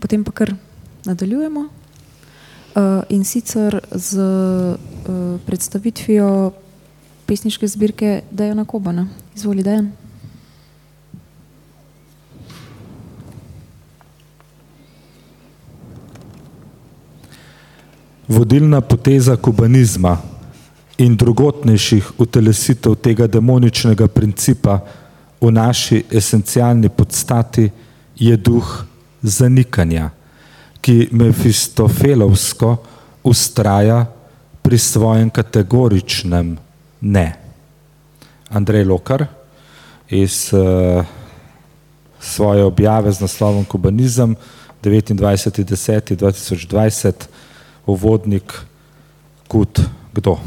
potem pa kar nadaljujemo. Uh, in sicer z uh, predstavitvijo pesniške zbirke Dejana Kobana. Izvoli, Dejan. Vodilna poteza kubanizma in drugotnejših utelesitev tega demoničnega principa v naši esencialni podstati je duh zanikanja, ki mefistofelovsko ustraja pri svojem kategoričnem ne. Andrej Lokar iz uh, svoje objave z naslovom Kubanizem 29.10.2020 uvodnik Kut kdo.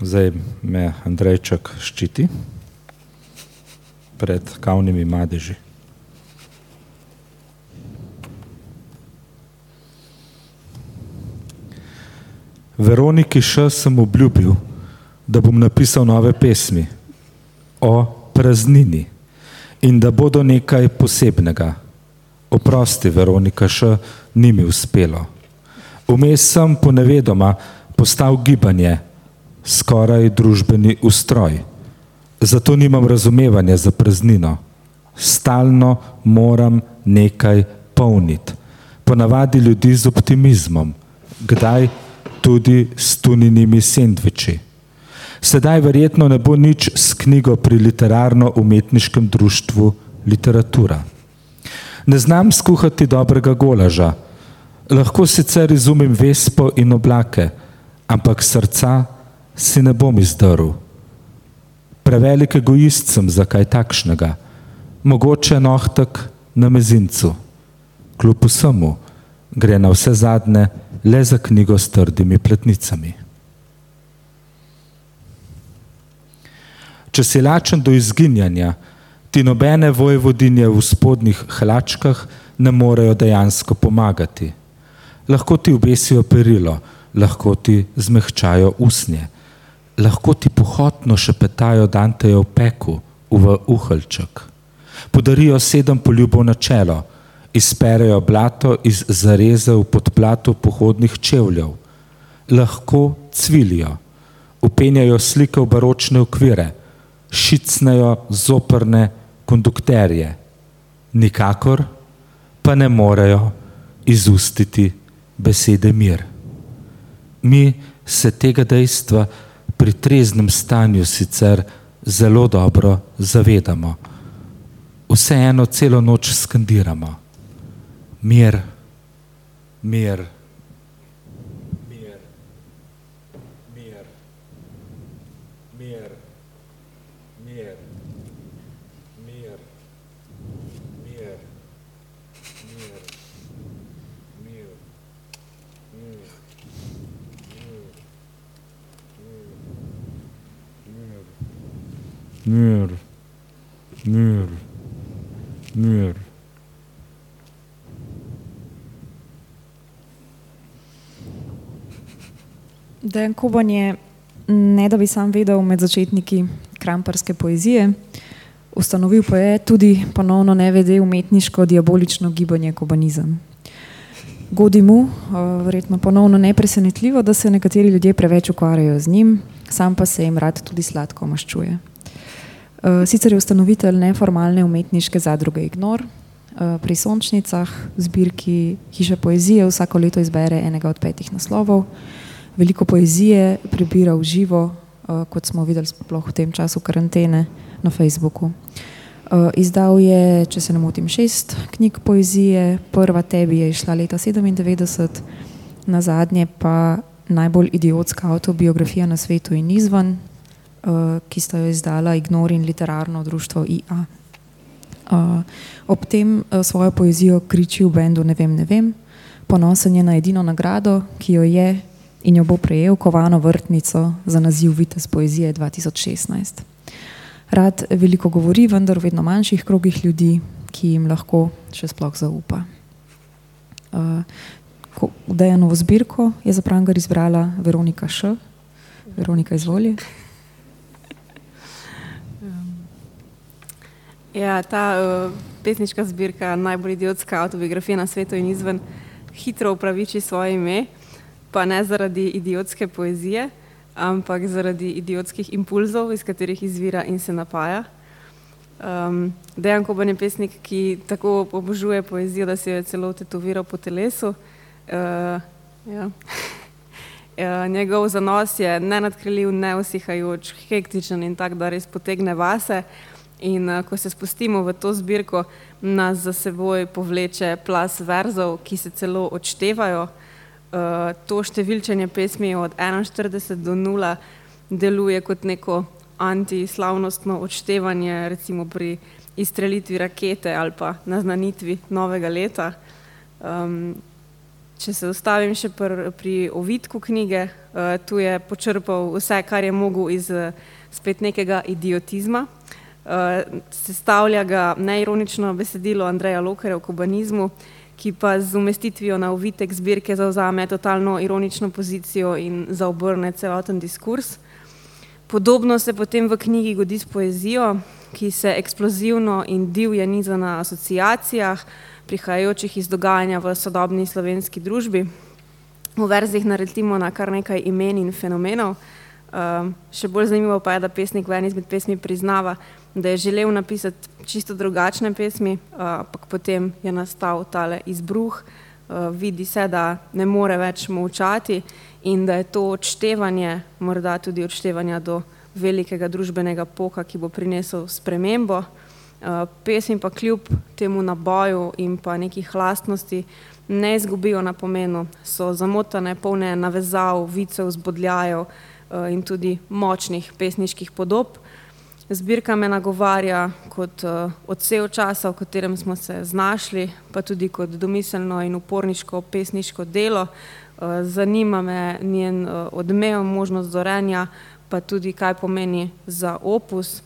Zdaj me Andrejček ščiti pred kavnimi madeži. Veroniki še sem obljubil, da bom napisal nove pesmi o praznini in da bodo nekaj posebnega. Oprosti, Veronika, še ni mi uspelo. Vmes sem ponevedoma postal gibanje, skoraj družbeni ustroj. Zato nimam razumevanja za praznino. Stalno moram nekaj polniti. Ponavadi ljudi z optimizmom, kdaj tudi s tuninimi sendviči. Sedaj verjetno ne bo nič s knjigo pri literarno-umetniškem društvu Literatura. Ne znam skuhati dobrega golaža, lahko sicer razumem vespo in oblake, ampak srca si ne bom izdrl. Prevelik egoist sem za kaj takšnega, mogoče nohtek na mezincu. Kljub vsemu gre na vse zadnje le za knjigo s trdimi pletnicami. Če si lačen do izginjanja, ti nobene vojvodinje v spodnjih hlačkah ne morejo dejansko pomagati. Lahko ti obesijo perilo, lahko ti zmehčajo usnje, lahko ti pohotno šepetajo Dantejo peku v uhlček. Podarijo sedem poljubov na čelo, izperejo blato iz zareze v podplatu pohodnih čevljev, lahko cvilijo, upenjajo slike v baročne okvire, šicnejo zoprne kondukterje, nikakor pa ne morejo izustiti besede mir. Mi se tega dejstva pri treznem stanju sicer zelo dobro zavedamo. Vseeno celo noč skandiramo mir, mir, mir, mir, mir, mir, mir, mir, mir, mir, mir, mir, mir, mir. Dejan Koban je, ne da bi sam vedel, med začetniki kramparske poezije. Ustanovil pa je tudi ponovno nevede umetniško diabolično gibanje Kobanizem. Godi mu, verjetno ponovno nepresenetljivo, da se nekateri ljudje preveč ukvarjajo z njim, sam pa se jim rad tudi sladko maščuje. Sicer je ustanovitelj neformalne umetniške zadruge Ignor, pri Sončnicah, zbirki Hiše poezije, vsako leto izbere enega od petih naslovov veliko poezije prebira v živo, uh, kot smo videli sploh v tem času karantene na Facebooku. Uh, izdal je, če se ne motim, šest knjig poezije, prva tebi je išla leta 97, na zadnje pa najbolj idiotska autobiografija na svetu in izvan, uh, ki sta jo izdala Ignor in literarno društvo IA. Ob tem svojo poezijo kriči v bendu Ne vem, ne vem, ponosen je na edino nagrado, ki jo je in jo bo prejel kovano vrtnico za naziv Vitez poezije 2016. Rad veliko govori, vendar v vedno manjših krogih ljudi, ki jim lahko še sploh zaupa. Uh, Dejanovo zbirko je za Prangar izbrala Veronika Š. Veronika, izvoli. Ja, ta uh, pesniška zbirka, najbolj idiotska autobiografija na svetu in izven, hitro upraviči svoje ime, pa ne zaradi idiotske poezije, ampak zaradi idiotskih impulzov, iz katerih izvira in se napaja. Um, Dejan Koban je pesnik, ki tako obožuje poezijo, da si jo je celo tetoviral po telesu. Uh, ja. uh, njegov zanos je nenadkrljiv, neusihajoč, hektičen in tak, da res potegne vase. In uh, ko se spustimo v to zbirko, nas za seboj povleče plas verzov, ki se celo odštevajo. Uh, to številčenje pesmi od 41 do 0 deluje kot neko antislavnostno odštevanje, recimo pri izstrelitvi rakete ali pa naznanitvi novega leta. Um, če se ustavim še pr, pri ovitku knjige, uh, tu je počrpal vse, kar je mogel iz spet nekega idiotizma. Uh, sestavlja ga neironično besedilo Andreja Lokarja o kubanizmu, ki pa z umestitvijo na ovitek zbirke zauzame totalno ironično pozicijo in zaobrne celoten diskurs. Podobno se potem v knjigi godi s poezijo, ki se eksplozivno in divje niza na asociacijah, prihajajočih iz dogajanja v sodobni slovenski družbi. V verzih naredimo na kar nekaj imen in fenomenov. Uh, še bolj zanimivo pa je, da pesnik v eni izmed pesmi priznava, da je želel napisati čisto drugačne pesmi, ampak uh, potem je nastal tale izbruh, uh, vidi se, da ne more več molčati in da je to odštevanje, morda tudi odštevanje do velikega družbenega poka, ki bo prinesel spremembo. Eh, pesmi pa kljub temu naboju in pa nekih lastnosti ne izgubijo na pomenu, so zamotane, polne navezav, vicev, zbodljajev eh, in tudi močnih pesniških podob. Zbirka me nagovarja kot uh, odsev časa, v katerem smo se znašli, pa tudi kot domiselno in uporniško pesniško delo, uh, zanima me njen eh, odmev, možnost zorenja, pa tudi kaj pomeni za opus.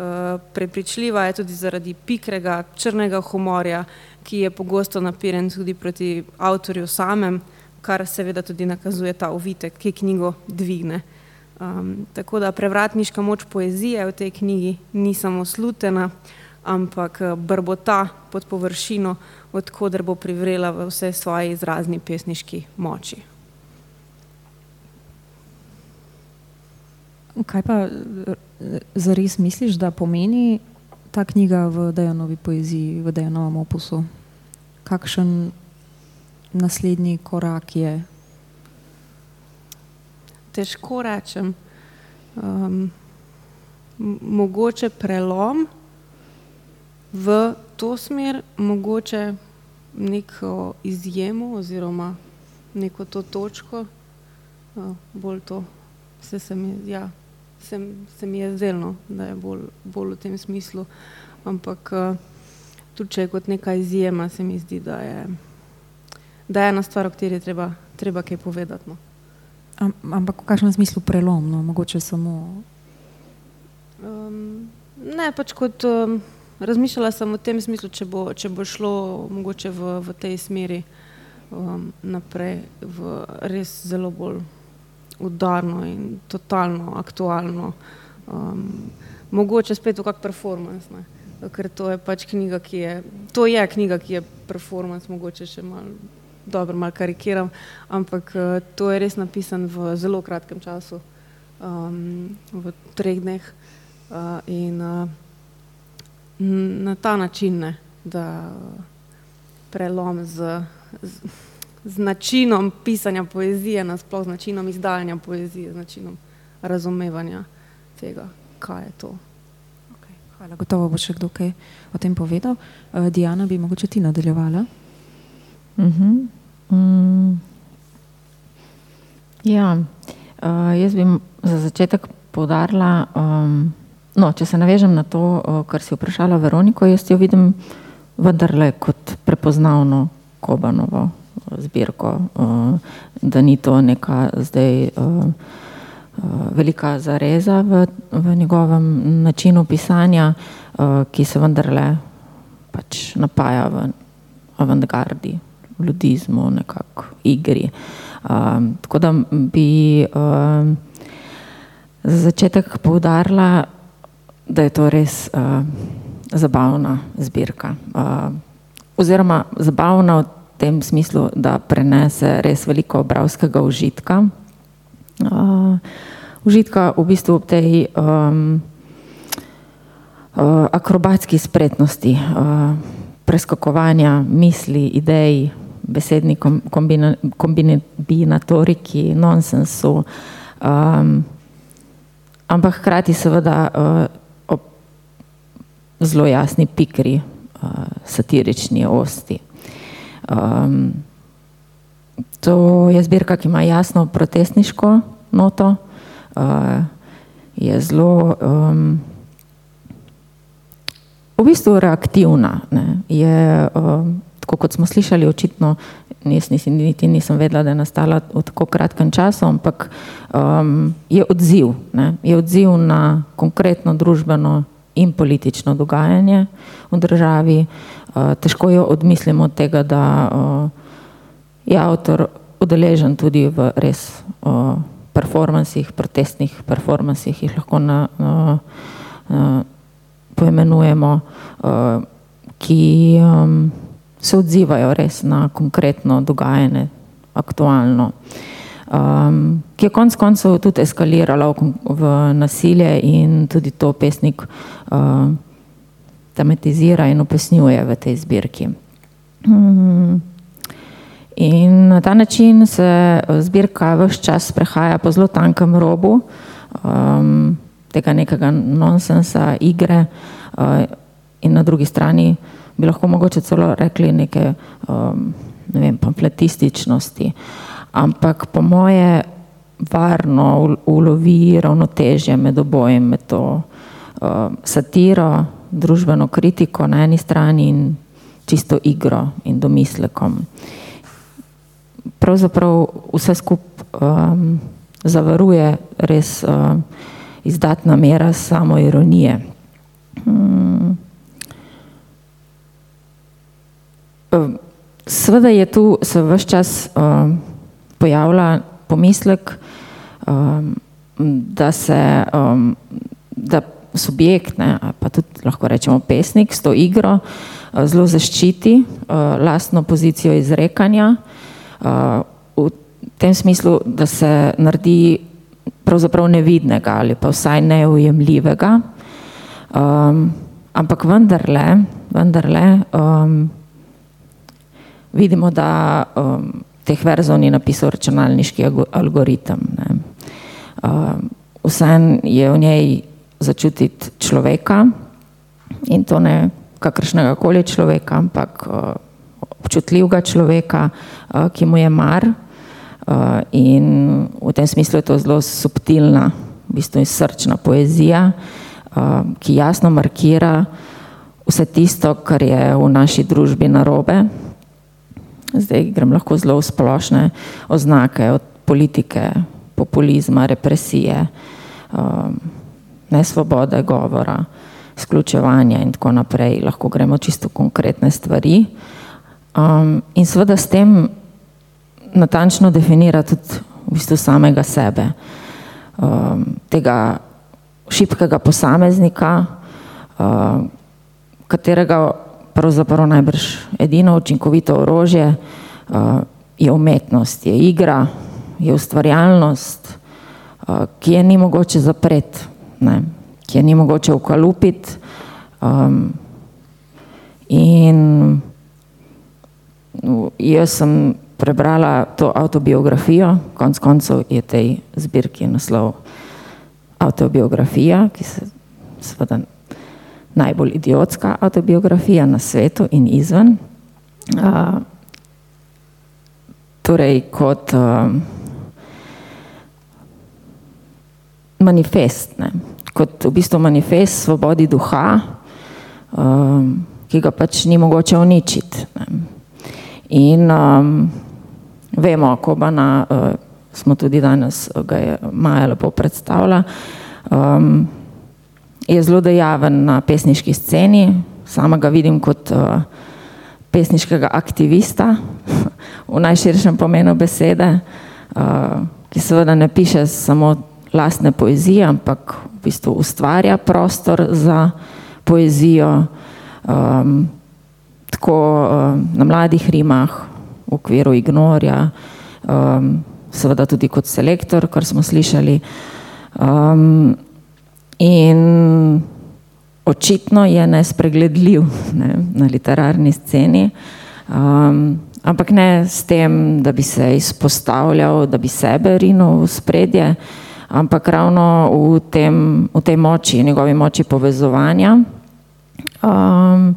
Eh, prepričljiva je tudi zaradi pikrega, črnega humorja, ki je pogosto napiren tudi proti avtorju samem, kar seveda tudi nakazuje ta ovitek, ki knjigo dvigne. Um, tako da prevratniška moč poezije v tej knjigi ni samo slutena, ampak brbota pod površino, odkuder bo privrela v vse svoje izrazni pesniški moči. Kaj pa zares misliš, da pomeni ta knjiga v Dejanovi poeziji, v Dejanovem opusu? Kakšen naslednji korak je? Težko rečem. Um, mogoče prelom v to smer, mogoče neko izjemo oziroma neko to točko, no, bolj to se, se, mi, ja, se, se mi je zdelo, da je bolj, bolj v tem smislu. Ampak tudi če je kot neka izjema, se mi zdi, da je, da je ena stvar, o kateri je treba, treba kaj povedati. No. Am, ampak v kakšnem smislu prelomno, mogoče samo. Um, ne, pač kot. Um, Razmišljala sem v tem smislu, če bo, če bo šlo mogoče v, v tej smeri um, naprej, v res zelo bolj udarno in totalno aktualno. Um, mogoče spet v kak performance, ne? ker to je pač knjiga, ki je, to je knjiga, ki je performance, mogoče še malo, dobro, malo karikiram, ampak uh, to je res napisan v zelo kratkem času, um, v treh dneh uh, in uh, na ta način, ne, da prelom z, z, z načinom pisanja poezije, nasploh z načinom izdajanja poezije, z načinom razumevanja tega, kaj je to. Okay, hvala, gotovo bo še kdo kaj o tem povedal. Uh, Diana, bi mogoče ti nadaljevala? Uh -huh. Mm. Ja, uh, jaz bi za začetek podarila. Um, No, če se navežem na to, kar si vprašala Veroniko, jaz jo vidim vendarle kot prepoznavno Kobanovo zbirko, da ni to neka zdaj velika zareza v, v njegovem načinu pisanja, ki se vendarle pač napaja v avantgardi, ludizmu, nekako igri. Tako da bi za začetek poudarila, da je to res uh, zabavna zbirka. Uh, oziroma zabavna v tem smislu, da prenese res veliko bravskega užitka. Uh, užitka v bistvu ob tej um, uh, akrobatski spretnosti, uh, preskakovanja misli, idej, besedni kombina, kombinatoriki, nonsensu, um, ampak hkrati seveda uh, ob zelo jasni pikri, uh, satirični osti. Um, to je zbirka, ki ima jasno protestniško noto, uh, je zelo um, v bistvu reaktivna. Ne. Je, um, tako kot smo slišali, očitno, jaz nisem, niti nisem vedela, da je nastala v tako kratkem času, ampak um, je odziv. Ne. Je odziv na konkretno družbeno in politično dogajanje v državi. Uh, težko jo odmislimo od tega, da uh, je avtor udeležen tudi v res uh, performansih, protestnih performansih, jih lahko na, uh, uh, poimenujemo, uh, ki um, se odzivajo res na konkretno dogajanje, aktualno. Um, ki je konec koncev tudi eskaliralo v, v nasilje in tudi to pesnik uh, tematizira in upesnjuje v tej zbirki. Um, in na ta način se zbirka vse čas prehaja po zelo tankem robu um, tega nekega nonsensa, igre uh, in na drugi strani bi lahko mogoče celo rekli neke um, ne vem, pamfletističnosti. Ampak po moje varno ulovi ravnotežje med obojem, med to uh, satiro, družbeno kritiko na eni strani in čisto igro in domislekom. Pravzaprav vse skupaj um, zavaruje res uh, izdatna mera samo Sveda je tu se vse čas uh, pojavlja pomislek, um, da se um, da subjekt, ne, pa tudi lahko rečemo pesnik s to igro uh, zelo zaščiti uh, lastno pozicijo izrekanja uh, v tem smislu, da se naredi pravzaprav nevidnega ali pa vsaj neujemljivega, um, ampak vendarle, vendarle um, vidimo, da um, teh verzov ni napisal računalniški algoritem. Uh, Vsem je v njej začutiti človeka in to ne kakršnega koli človeka, ampak uh, občutljivega človeka, uh, ki mu je mar. Uh, in v tem smislu je to zelo subtilna, v bistvu srčna poezija, uh, ki jasno markira vse tisto, kar je v naši družbi narobe, Zdaj grem lahko zelo v splošne oznake od politike, populizma, represije, um, nesvobode govora, izključevanja in tako naprej. Lahko gremo čisto konkretne stvari. Um, in seveda s tem natančno definira tudi v bistvu samega sebe, um, tega šibkega posameznika, um, katerega pravzaprav najbrž edino učinkovito orožje uh, je umetnost, je igra, je ustvarjalnost, uh, ki je ni mogoče zapreti, ki je ni mogoče ukalupiti. Um, in jaz sem prebrala to autobiografijo, konc koncev je tej zbirki naslov autobiografija, ki se seveda najbolj idiotska autobiografija na svetu in izven. Uh, torej, kot uh, manifest, ne? kot v bistvu manifest svobodi duha, uh, ki ga pač ni mogoče uničiti. Ne? In um, vemo, ko pa na, uh, smo tudi danes, ga je Maja lepo predstavila, um, je zelo dejaven na pesniški sceni, sama ga vidim kot uh, pesniškega aktivista v najširšem pomenu besede, uh, ki seveda ne piše samo lastne poezije, ampak v bistvu ustvarja prostor za poezijo, Um, tako um, na mladih rimah, v okviru ignorja, um, seveda tudi kot selektor, kar smo slišali. Um, in očitno je nespregledljiv ne, na literarni sceni, um, ampak ne s tem, da bi se izpostavljal, da bi sebe rinil v spredje, ampak ravno v, tem, v tej moči, njegovi moči povezovanja. Um,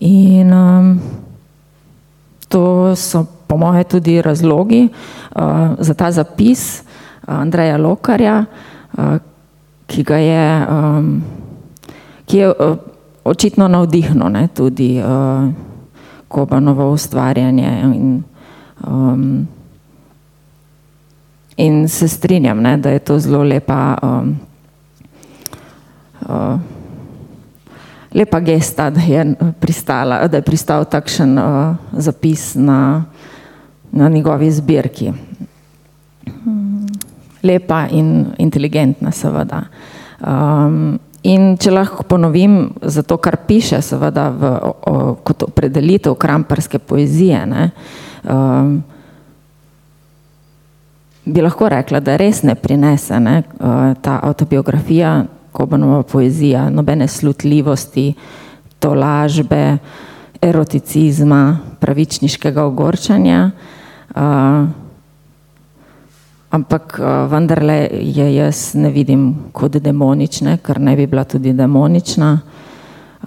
in um, to so po moje tudi razlogi uh, za ta zapis uh, Andreja Lokarja, uh, ki ga je um, ki je uh, očitno navdihno ne, tudi uh, Kobanovo ustvarjanje. In, um, in se strinjam, ne, da je to zelo lepa, um, uh, lepa gesta, da je, pristala, da je pristal takšen uh, zapis na, na njegovi zbirki. Lepa in inteligentna, seveda. Um, In če lahko ponovim, zato kar piše, seveda, v, o, kot opredelitev kramparske poezije, ne, um, bi lahko rekla, da res ne prinese ne, uh, ta autobiografija, Kobanova poezija, nobene slutljivosti, tolažbe, eroticizma, pravičniškega ogorčanja. Uh, Ampak uh, vendarle je jaz ne vidim kot demonične, ker ne bi bila tudi demonična.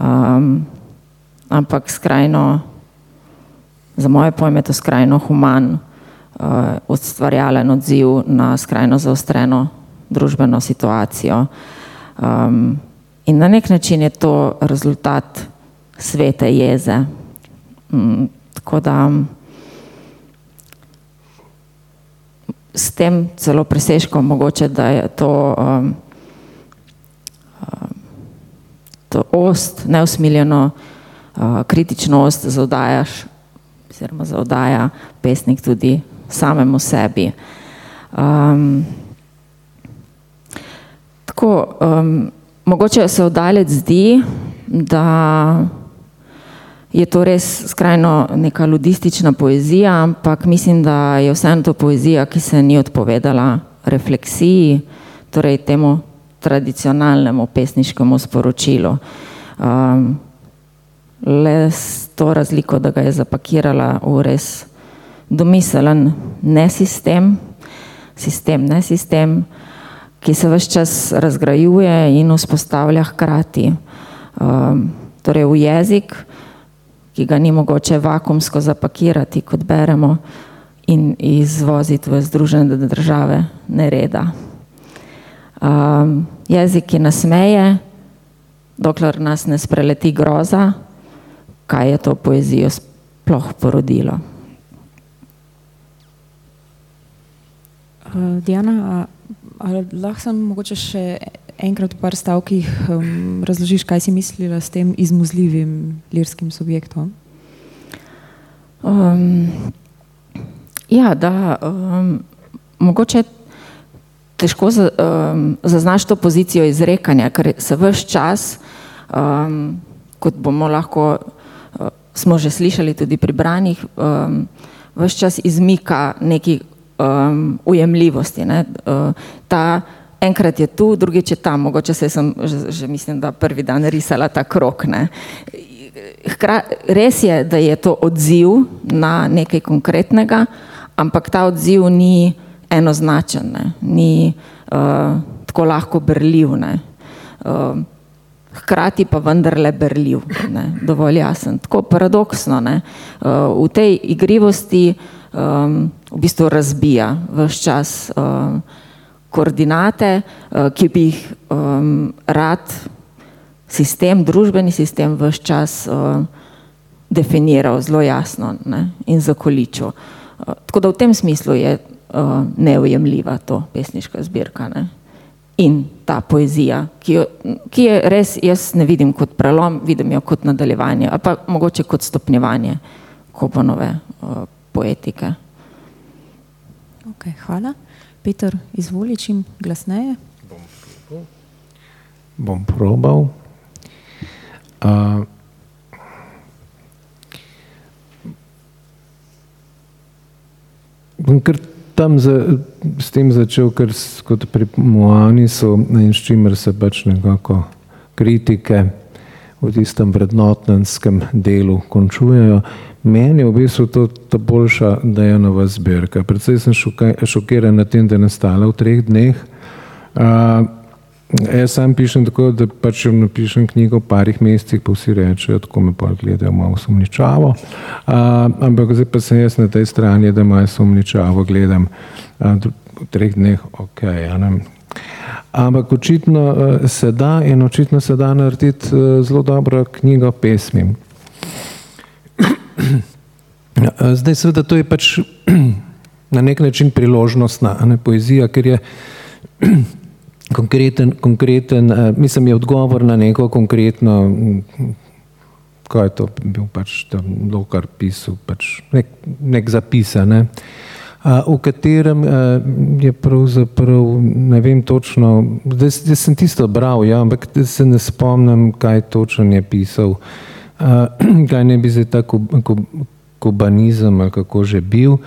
Um, ampak skrajno, za moje pojme, to skrajno human, uh, ustvarjalen odziv na skrajno zaostreno družbeno situacijo. Um, in na nek način je to rezultat svete jeze. Um, tako da. S tem celo presežkom mogoče, da je to, um, um, to ost, neusmiljeno, uh, kritično ost zaudajaš, oziroma zaudaja pesnik tudi samemu sebi. Um, tako, um, mogoče se oddalec zdi, da je to res skrajno neka ludistična poezija, ampak mislim, da je vseeno to poezija, ki se ni odpovedala refleksiji, torej temu tradicionalnemu pesniškemu sporočilu. Um, le s to razliko, da ga je zapakirala v res domiselen nesistem, sistem, nesistem, ki se vse čas razgrajuje in vzpostavlja hkrati. Um, torej v jezik, ki ga ni mogoče vakumsko zapakirati, kot beremo, in izvoziti v Združene države nereda. Um, jezik, ki nas meje, dokler nas ne spreleti groza, kaj je to poezijo sploh porodilo. Uh, Diana, lahko sem mogoče še enkrat v par stavkih um, razložiš, kaj si mislila s tem izmuzljivim lirskim subjektom? Um, ja, da um, mogoče težko za, um, zaznaš to pozicijo izrekanja, ker se vse čas, um, kot bomo lahko, uh, smo že slišali tudi pri branjih, um, vse čas izmika neki um, ujemljivosti. Ne? Uh, ta, enkrat je tu, drugič je tam, mogoče se sem že, že mislim, da prvi dan risala ta krok. Ne. Hkra, res je, da je to odziv na nekaj konkretnega, ampak ta odziv ni enoznačen, ne. ni uh, tako lahko berljiv. Ne. Uh, Hkrati pa vendarle berljiv, ne, dovolj jasen. Tako paradoksno, ne, uh, v tej igrivosti um, v bistvu razbija vse čas uh, koordinate, eh, ki bi jih um, rad sistem, družbeni sistem vse čas uh, definiral zelo jasno ne, in zakoličil. Uh, tako da v tem smislu je uh, neujemljiva to pesniška zbirka ne. in ta poezija, ki, jo, ki je res, jaz ne vidim kot prelom, vidim jo kot nadaljevanje ali pa mogoče kot stopnjevanje Kopanove uh, poetike. Okay, hvala. Peter, izvoli čim glasneje. Bom probal. Bom probal. Uh, bom kar tam za, s tem začel, ker kot pri Moani so in s čimer se pač nekako kritike v tistem vrednotenskem delu končujejo. Meni je v bistvu to ta boljša dejanova zbirka. Predvsej sem šokiran na tem, da je nastala v treh dneh. Uh, jaz sam pišem tako, da pač napišem knjigo v parih mesecih, pa vsi rečejo, tako me pa gledajo malo sumničavo. Uh, ampak zdaj pa sem jaz na tej strani, da malo sumničavo gledam uh, v treh dneh, ok. Ja, ampak očitno uh, se da in očitno se da narediti uh, zelo dobro knjigo pesmi. Ja, zdaj, seveda, to je pač na nek način priložnostna ne, poezija, ker je konkreten, konkreten eh, mislim, je odgovor na neko konkretno, kaj je to bil pač tam lokar pisal, pač nek, nek zapis, ne, v katerem je pravzaprav, ne vem točno, zdaj sem tisto bral, ja, ampak se ne spomnim, kaj točno je pisal. Kaj ne bi zdaj tako kubanizem ali kako že bil.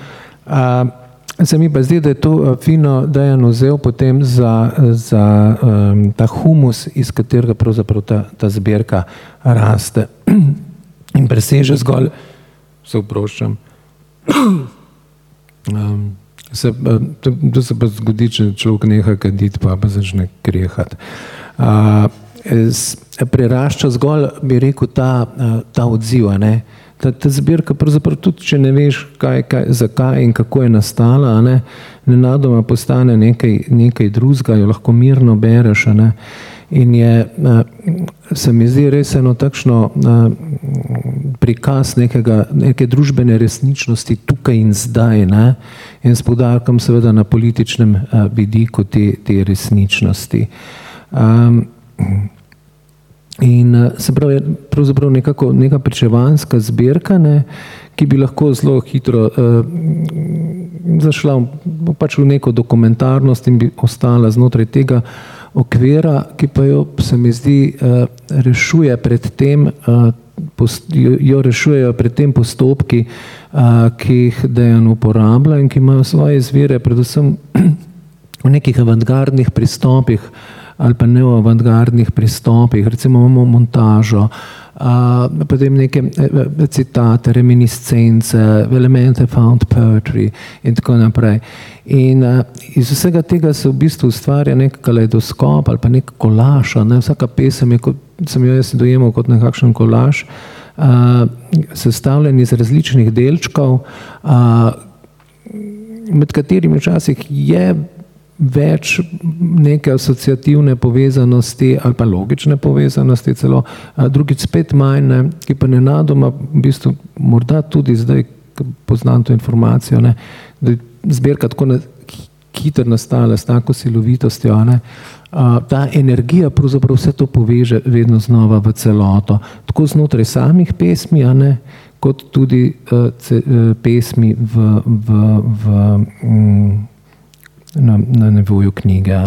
Se mi pa zdi, da je to fino, da je vzel potem za, za um, ta humus, iz katerega pravzaprav ta, ta zbirka raste in preseže zgolj, se vproščam. Um, se, to, to se pa zgodi, če človek neha kaditi, pa pa začne krehati. Uh, prerašča zgolj, bi rekel, ta, ta odziv. Ta, ta zbirka, pravzaprav tudi, če ne veš, kaj, kaj, zakaj in kako je nastala, ne, nenadoma postane nekaj, nekaj drugega, jo lahko mirno bereš. Ne. In je, se mi zdi res eno takšno prikaz nekega, neke družbene resničnosti tukaj in zdaj, ne, in s podarkom seveda na političnem vidiku te, te resničnosti. Um, In eh, se pravi, pravzaprav nekako neka pričevanska zbirka, ne, ki bi lahko zelo hitro uh, zašla pač v neko dokumentarnost in bi ostala znotraj tega okvira, ki pa jo, se mi zdi, uh, rešuje pred tem, uh, jo, jo rešujejo pred tem postopki, ki jih dejan uporablja in ki imajo svoje izvire predvsem v nekih avantgardnih pristopih, ali pa neoavantgardnih pristopih, recimo imamo montažo, a, potem neke e, e, citate, reminiscence, elemente found poetry in tako naprej. In a, iz vsega tega se v bistvu ustvarja nek kaleidoskop ali pa nek kolaž, ne? vsaka pesem je, kot sem jo jaz dojemal kot nekakšen kolaž, a, sestavljen iz različnih delčkov, a, med katerimi včasih je več neke asociativne povezanosti ali pa logične povezanosti, celo drugič spet manj, ki pa nenadoma, v bistvu, morda tudi zdaj, poznam to informacijo, ne, da je zbirka tako na, hitro nastala s tako silovitostjo, ne, a, ta energija pravzaprav vse to poveže vedno znova v celoto, tako znotraj samih pesmi, a ne, kot tudi a, ce, a, pesmi v, v, v, mm, na, na nevoju knjige.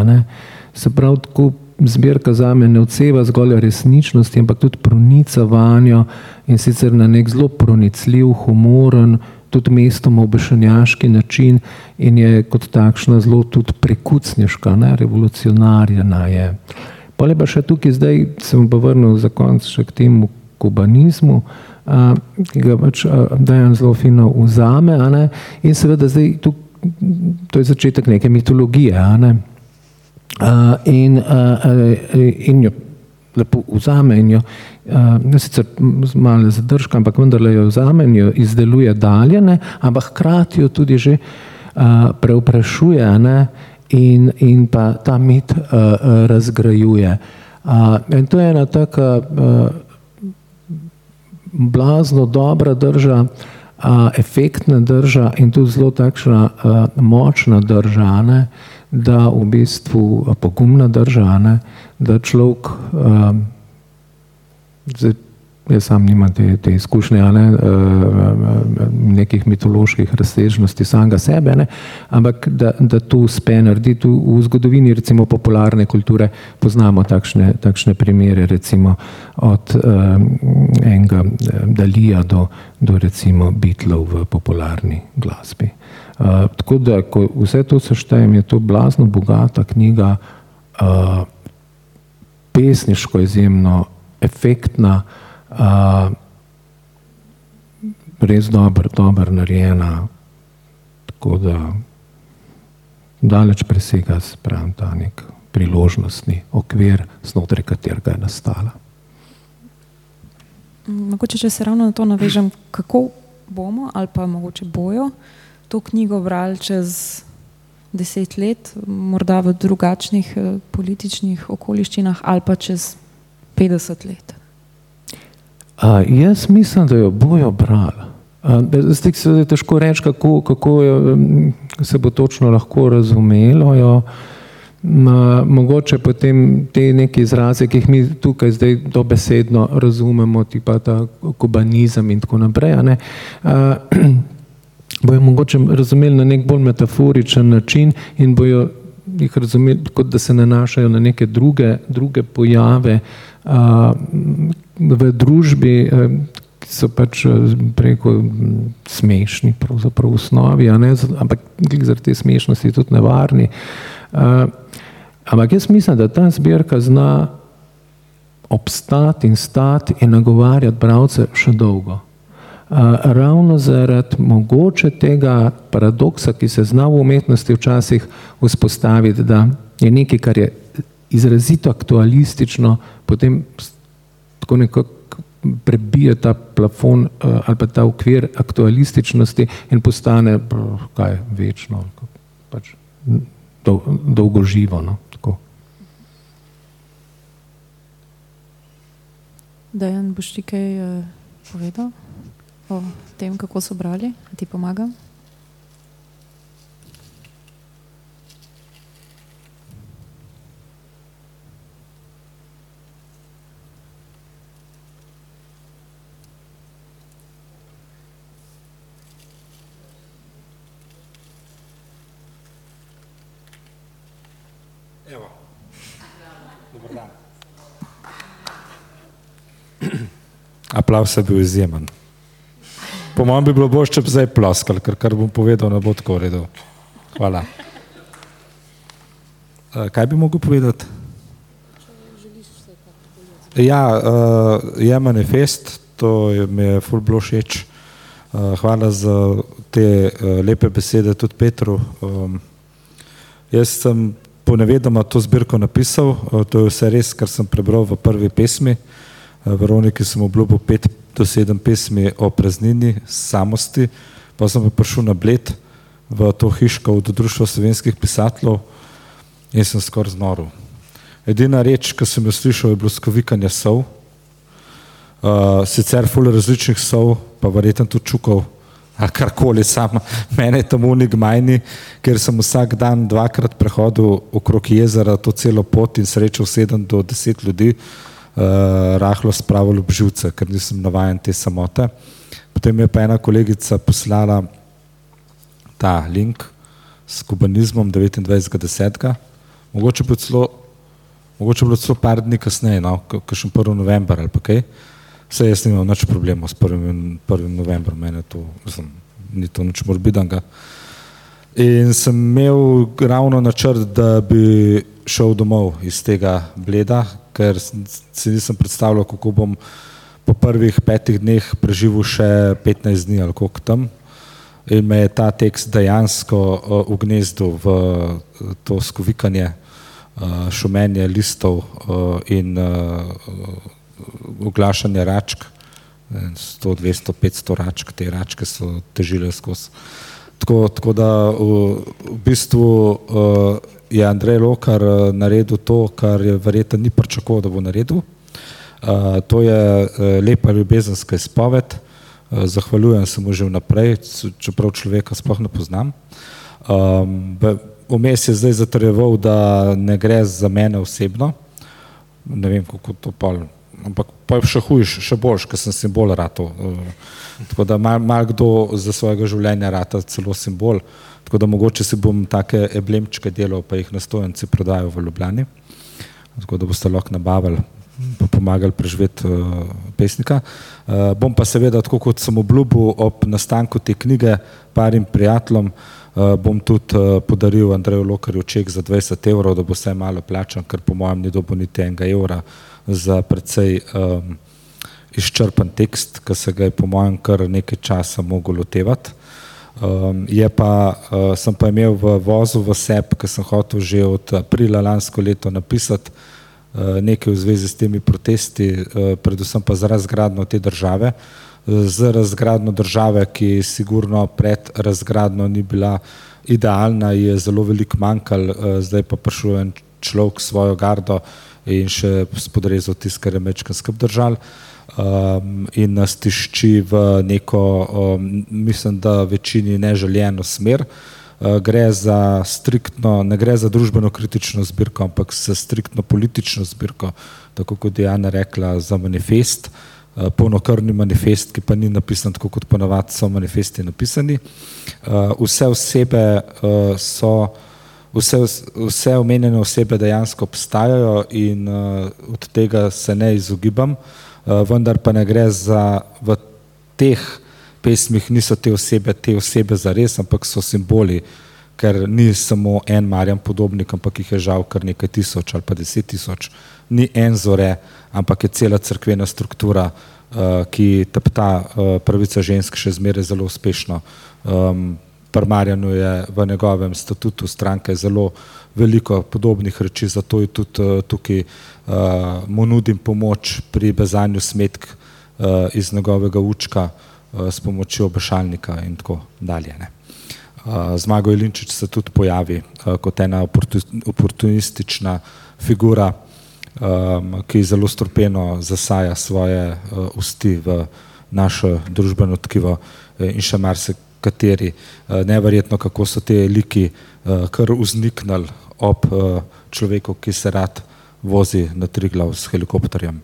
Se pravi, tako zbirka za me ne odseva zgolj resničnosti, ampak tudi pronica vanjo in sicer na nek zelo pronicljiv, humoren, tudi mestom obešenjaški način in je kot takšna zelo tudi prekucnješka, ne, revolucionarjena je. Pa lepa še tukaj zdaj sem pa vrnil za konc še k temu kubanizmu, ki ga pač dajem zelo fino vzame, a ne, in seveda zdaj tukaj to je začetek neke mitologije. Ne? Uh, in, uh, in jo lepo vzame, in jo uh, ne sicer z malo zadržka, ampak vendarle jo vzame in jo izdeluje dalje, ne? ampak hkrati jo tudi že uh, preoprašuje in, in pa ta mit uh, razgrajuje. Uh, in to je ena taka uh, blazno dobra drža, uh, efektna drža in tudi zelo takšna močna drža, da v bistvu pogumna drža, da človek, jaz sam nimam te, te izkušnje, ne, eh, nekih mitoloških razsežnosti samega sebe, ne, ampak da, da to uspe narediti v zgodovini recimo popularne kulture, poznamo takšne, takšne primere, recimo od um, enega Dalija do, do recimo Beatlov v popularni glasbi. Uh, tako da, ko vse to seštejem, je to blazno bogata knjiga, uh, pesniško izjemno efektna, uh, res dobro, dobro narejena, tako da daleč presega pravim, ta nek priložnostni okvir, znotraj katerega je nastala. Mogoče, če se ravno na to navežem, kako bomo ali pa mogoče bojo to knjigo brali čez deset let, morda v drugačnih eh, političnih okoliščinah ali pa čez 50 let. A, jaz mislim, da jo bojo brali. Zdaj se je težko reči, kako, kako jo, se bo točno lahko razumelo. Jo. Ma, mogoče potem te neke izraze, ki jih mi tukaj zdaj dobesedno razumemo, tipa ta kubanizem in tako naprej, ne, a, bojo mogoče razumeli na nek bolj metaforičen način in bojo jih razumeli, kot da se nanašajo na neke druge, druge pojave, v družbi, eh, ki so pač eh, preko smešni, pravzaprav v osnovi, ampak zaradi te smešnosti tudi nevarni. Ampak jaz mislim, da ta zbirka zna obstati in stati in nagovarjati bralce še dolgo. Ravno zaradi mogoče tega paradoksa, ki se zna v umetnosti včasih vzpostaviti, da je nekaj, kar je izrazito aktualistično, potem tako nekako prebije ta plafon uh, ali pa ta okvir aktualističnosti in postane kaj večno, pač dol, dolgoživo. No, Dejan, boš ti kaj uh, povedal o tem, kako so brali, ti pomagam? Aplaus je bil izjemen. Po mojem bi bilo boš, če bi zdaj ploskal, ker kar bom povedal, ne bo tako redo. Hvala. Uh, kaj bi mogel povedati? Ja, uh, je manifest, to je, mi je ful bilo všeč. Uh, hvala za te uh, lepe besede tudi Petru. Um, jaz sem ponevedoma to zbirko napisal, uh, to je vse res, kar sem prebral v prvi pesmi. Uh, Eh, Veroniki sem obljubil pet do sedem pesmi o praznini, samosti, pa sem pa prišel na Bled v to hiško od Društva slovenskih pisateljev in sem skoraj znoril. Edina reč, ki sem jo slišal, je bilo skovikanje sov, uh, sicer ful različnih sov, pa verjetno tudi čukov, a karkoli sam, mene je tam unik majni, ker sem vsak dan dvakrat prehodil okrog jezera to celo pot in srečal sedem do deset ljudi, uh, rahlo spravil ob živce, ker nisem navajen te samote. Potem je pa ena kolegica poslala ta link s kubanizmom 29.10. Mogoče bo celo, mogoče bo celo par dni kasneje, no, kakšen 1. november ali pa kaj. Vse jaz nimam nič problemov s 1. 1. novembrom, meni to, mislim, ni to nič morbidnega. In sem imel ravno načrt, da bi šel domov iz tega bleda, ker si nisem predstavljal, kako bom po prvih petih dneh preživel še 15 dni ali koliko tam. In me je ta tekst dejansko uh, ugnezdil v to skovikanje, uh, šumenje listov uh, in uh, oglašanje račk. 100, 200, 500 račk, te račke so težile skozi. Tako, tako da v, v bistvu uh, je Andrej Lokar eh, naredil to, kar je verjetno ni pričakoval, da bo naredil. Uh, to je uh, lepa ljubezenska izpoved, uh, zahvaljujem se mu že vnaprej, čeprav človeka sploh ne poznam. Um, Vmes je zdaj zatrjeval, da ne gre za mene osebno, ne vem kako to pol, ampak pa je še hujš, še boljš, ker sem simbol rato. Tako da mal, mal kdo za svojega življenja rata celo simbol. Tako da mogoče si bom take emblemčke delal, pa jih nastojenci prodajo v Ljubljani. Tako da boste lahko nabavili pa pomagali preživeti uh, pesnika. Uh, bom pa seveda, tako kot sem obljubil ob nastanku te knjige, parim prijateljem, uh, bom tudi uh, podaril Andreju Lokarju ček za 20 evrov, da bo vse malo plačan, ker po mojem ni dobo niti enega evra za precej um, izčrpen tekst, ki se ga je po mojem kar nekaj časa mogel lotevati. Um, pa, uh, sem pa imel v vozu v sep, ki sem hotel že od aprila lansko leto napisati, Eh, nekaj v zvezi s temi protesti, eh, predvsem pa za razgradno te države, z razgradno države, ki sigurno pred razgradno ni bila idealna, je zelo veliko manjkal, eh, zdaj pa prišel en človek svojo gardo in še spodrezal tiste, kar je mečkan skrb držal um, in nas tišči v neko, um, mislim, da večini neželjeno smer. Uh, gre za striktno, ne gre za družbeno kritično zbirko, ampak za striktno politično zbirko, tako kot je Jana rekla, za manifest, eh, polnokrvni manifest, ki pa ni napisan tako kot ponavadi so manifesti napisani. Eh, vse osebe so, vse, vse omenjene osebe dejansko obstajajo in od tega se ne izogibam, vendar pa ne gre za v teh pesmih niso te osebe, te osebe za res, ampak so simboli, ker ni samo en Marjan podobnik, ampak jih je žal kar nekaj tisoč ali pa deset tisoč. Ni en zore, ampak je cela crkvena struktura, uh, ki tepta uh, pravica žensk še zmeraj zelo uspešno. Um, Pri Marjanu je v njegovem statutu stranke zelo veliko podobnih reči, zato je tudi uh, tukaj uh, mu nudim pomoč pri bezanju smetk uh, iz njegovega učka. Eh, s pomočjo obašalnika in tako dalje. Ne. Eh, Zmago Ilinčič se tudi pojavi eh, kot ena oportunistična figura, ki zelo strpeno zasaja svoje usti v našo družbeno tkivo in še marsikateri. Neverjetno, kako so te liki kar vzniknili ob človeku, ki se rad vozi na Triglav s helikopterjem.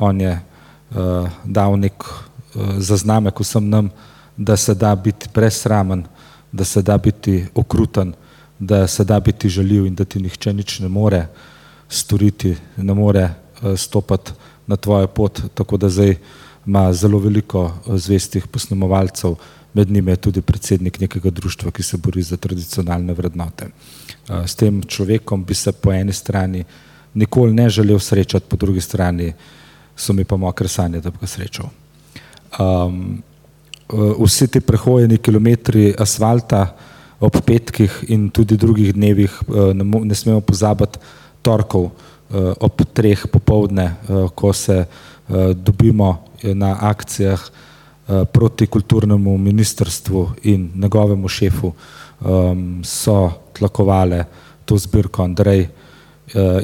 On je dal nek Eh, zaznamek vsem nam, da se da biti presramen, da se da biti okruten, da se da biti žaljiv in da ti nihče nič ne more storiti, ne more eh, stopati na tvojo pot. Tako da zdaj ima zelo veliko eh, zvestih posnemovalcev, med njimi je tudi predsednik nekega društva, ki se bori za tradicionalne vrednote. S tem človekom bi se po eni strani nikoli ne želel srečati, po drugi strani so mi pa mokre sanje, da bi ga srečal. Um, vsi ti prehojeni kilometri asfalta ob petkih in tudi drugih dnevih, uh, ne, ne smemo pozabiti torkov uh, ob treh popovdne, ko se dobimo na akcijah proti kulturnemu ministrstvu in njegovemu šefu, um, so tlakovale to zbirko Andrej,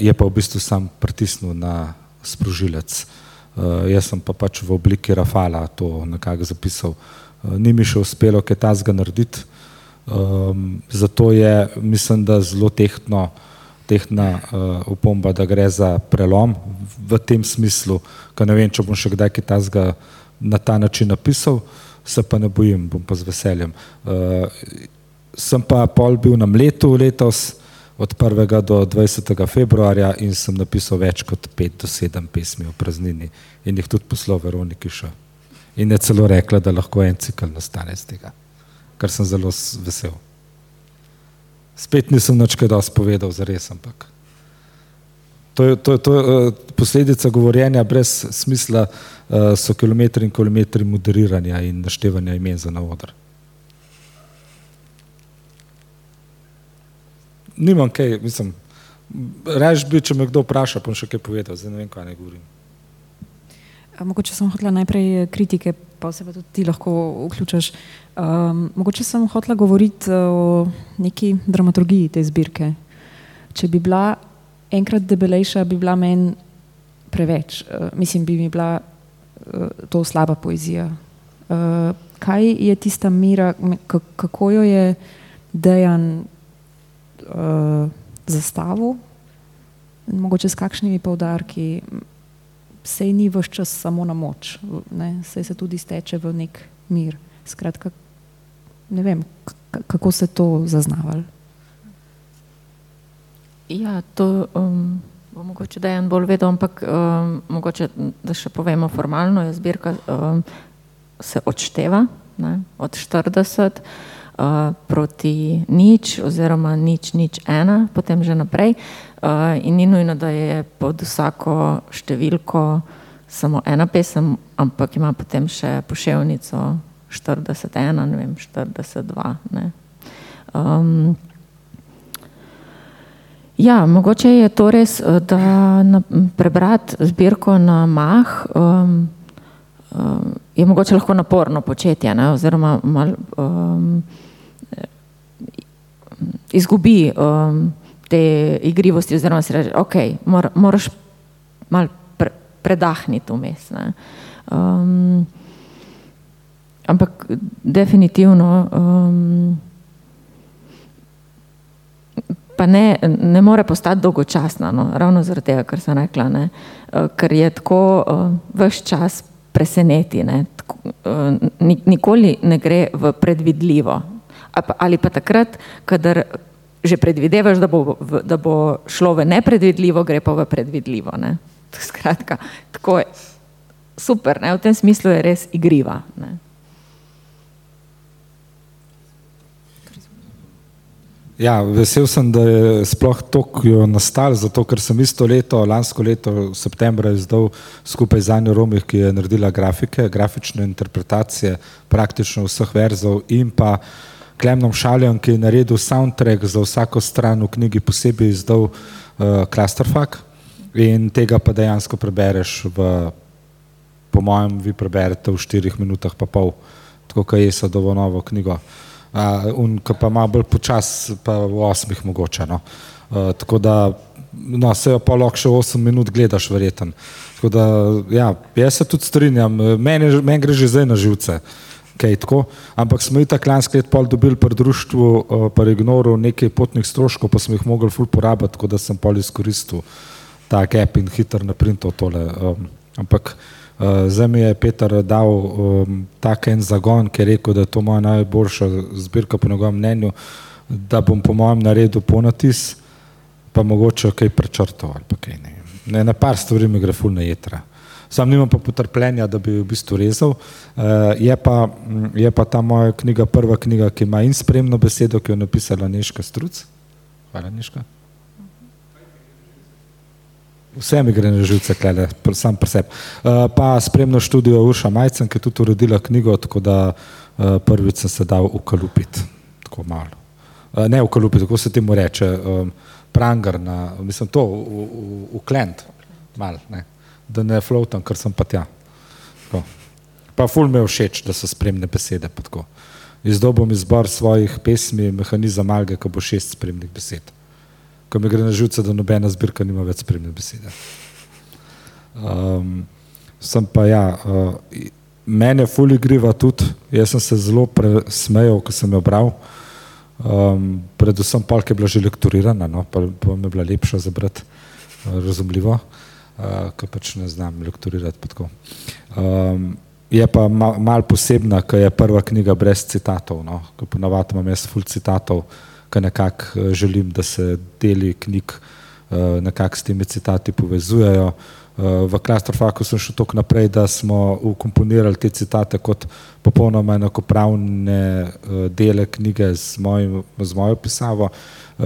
je pa v bistvu sam pritisnil na sprožilec. Uh, jaz sem pa pač v obliki Rafala to nekako zapisal. Uh, ni mi še uspelo kaj tazga narediti, um, zato je, mislim, da zelo tehtno, tehtna uh, upomba, da gre za prelom v tem smislu, ker ne vem, če bom še kdaj kaj tazga na ta način napisal, se pa ne bojim, bom pa z veseljem. Uh, sem pa pol bil na mletu letos, od 1. do 20. februarja in sem napisal več kot 5 do 7 pesmi o praznini in jih tudi poslal Veroniki še. In je celo rekla, da lahko en cikl nastane iz tega, kar sem zelo vesel. Spet nisem nič kaj dosti povedal, zares, ampak. To je, to, to je uh, posledica govorjenja brez smisla, uh, so kilometri in kilometri moderiranja in naštevanja imen za navodr. nimam kaj, mislim, reč bi, če me kdo vpraša, pa še kaj povedal, zdaj ne vem, kaj ne govorim. Mogoče sem hotela najprej eh, kritike, pa se pa tudi ti lahko vključiš. Um, mogoče sem hotela govoriti eh, o neki dramaturgiji te zbirke. Če bi bila enkrat debelejša, bi bila meni preveč. Uh, mislim, bi mi bila uh, to slaba poezija. Uh, kaj je tista mira, kako jo je dejan uh, zastavo, mogoče s kakšnimi povdarki. sej ni vse čas samo na moč, ne? sej se tudi steče v nek mir. Skratka, ne vem, kako se to zaznavali. Ja, to um, bo mogoče da en bolj vedel, ampak um, mogoče, da še povemo formalno, je zbirka um, se odšteva ne, od 40 uh, proti nič oziroma nič, nič ena, potem že naprej. Uh, in ni nujno, da je pod vsako številko samo ena pesem, ampak ima potem še poševnico 41, ne vem, 42. Ne. Um, Ja, mogoče je to res, eh, da na, prebrati zbirko na mah um, um, je mogoče lahko naporno početje, ne, oziroma mal, um, izgubi um, te igrivosti, oziroma si reče, ok, mor, moraš mal pre, predahniti vmes. Um, ampak definitivno um, pa ne, ne more postati dolgočasna, no, ravno zaradi tega, kar sem rekla, ne, uh, ker je tako uh, vse čas preseneti, ne, tako, uh, nikoli ne gre v predvidljivo. Ali pa takrat, kadar že predvidevaš, da bo, da bo šlo v nepredvidljivo, gre pa v predvidljivo. Ne. Skratka, tako je super, ne, v tem smislu je res igriva. Ne. Ja, vesel sem, da je sploh Tokio nastal, zato ker sem isto leto, lansko leto, v septembru, izdal skupaj z Anjo Romih, ki je naredila grafike, grafične interpretacije praktično vseh verzov in pa Klemnom Šaljem, ki je naredil soundtrack za vsako stran v knjigi, posebej izdal uh, Clusterfuck in tega pa dejansko prebereš v, po mojem, vi preberete v štirih minutah pa pol, tako kot je Sadovo novo knjigo. Uh, ki pa ima bolj počas, pa v osmih mogoče. No. Uh, tako da no, se jo pa lahko še osem minut gledaš, verjeten. Tako da, ja, jaz se tudi strinjam, meni men gre že zdaj na živce. Okay, Ampak smo i tako lanski let pol dobili pri društvu, uh, pri Ignoru nekaj potnih stroškov, pa smo jih mogli ful porabiti, tako da sem pol izkoristil ta gap in hitro naprintal tole. Um, ampak Uh, zdaj mi je Peter dal um, tak en zagon, ki je rekel, da je to moja najboljša zbirka po njegovem mnenju, da bom po mojem naredil ponatis, pa mogoče kaj prečrtal ali pa kaj ne. Ne, na par stvari mi gre fulna jetra. Sam nimam pa potrpljenja, da bi v bistvu rezal. Uh, je, pa, je pa ta moja knjiga prva knjiga, ki ima in spremno besedo, ki jo je napisala Neška Struc. Hvala, Neška. Vse mi gre na živce, klede, sam pri sebi. Uh, pa spremno študijo Urša Majcen, ki je tudi uredila knjigo, tako da uh, prvič sem se dal ukalupiti, tako malo. Uh, ne ukalupiti, kako se temu reče, um, prangar na, mislim, to, uklent, mal, ne, da ne flotam, ker sem pa tja. Tako. Pa ful me je všeč, da so spremne besede. Izdobom izbor svojih pesmi, mehanizem alge, ko bo šest spremnih besed ko mi gre na živce, da nobena zbirka nima več spremne besede. Um, sem pa ja, uh, mene fuli griva tudi, jaz sem se zelo presmejal, ko sem jo bral, um, predvsem pa, ki je bila že lektorirana, no, pa, pa mi je bila lepša za brati, uh, razumljivo, uh, ker pač ne znam lektorirati. Um, je pa mal, posebna, ker je prva knjiga brez citatov, no, ker ponavadi imam jaz ful citatov, ki nekako eh, želim, da se deli knjig eh, nekako s temi citati povezujejo. Eh, v Klastrofaku sem šel tako naprej, da smo ukomponirali te citate kot popolnoma enakopravne dele knjige z, mojim, z mojo pisavo,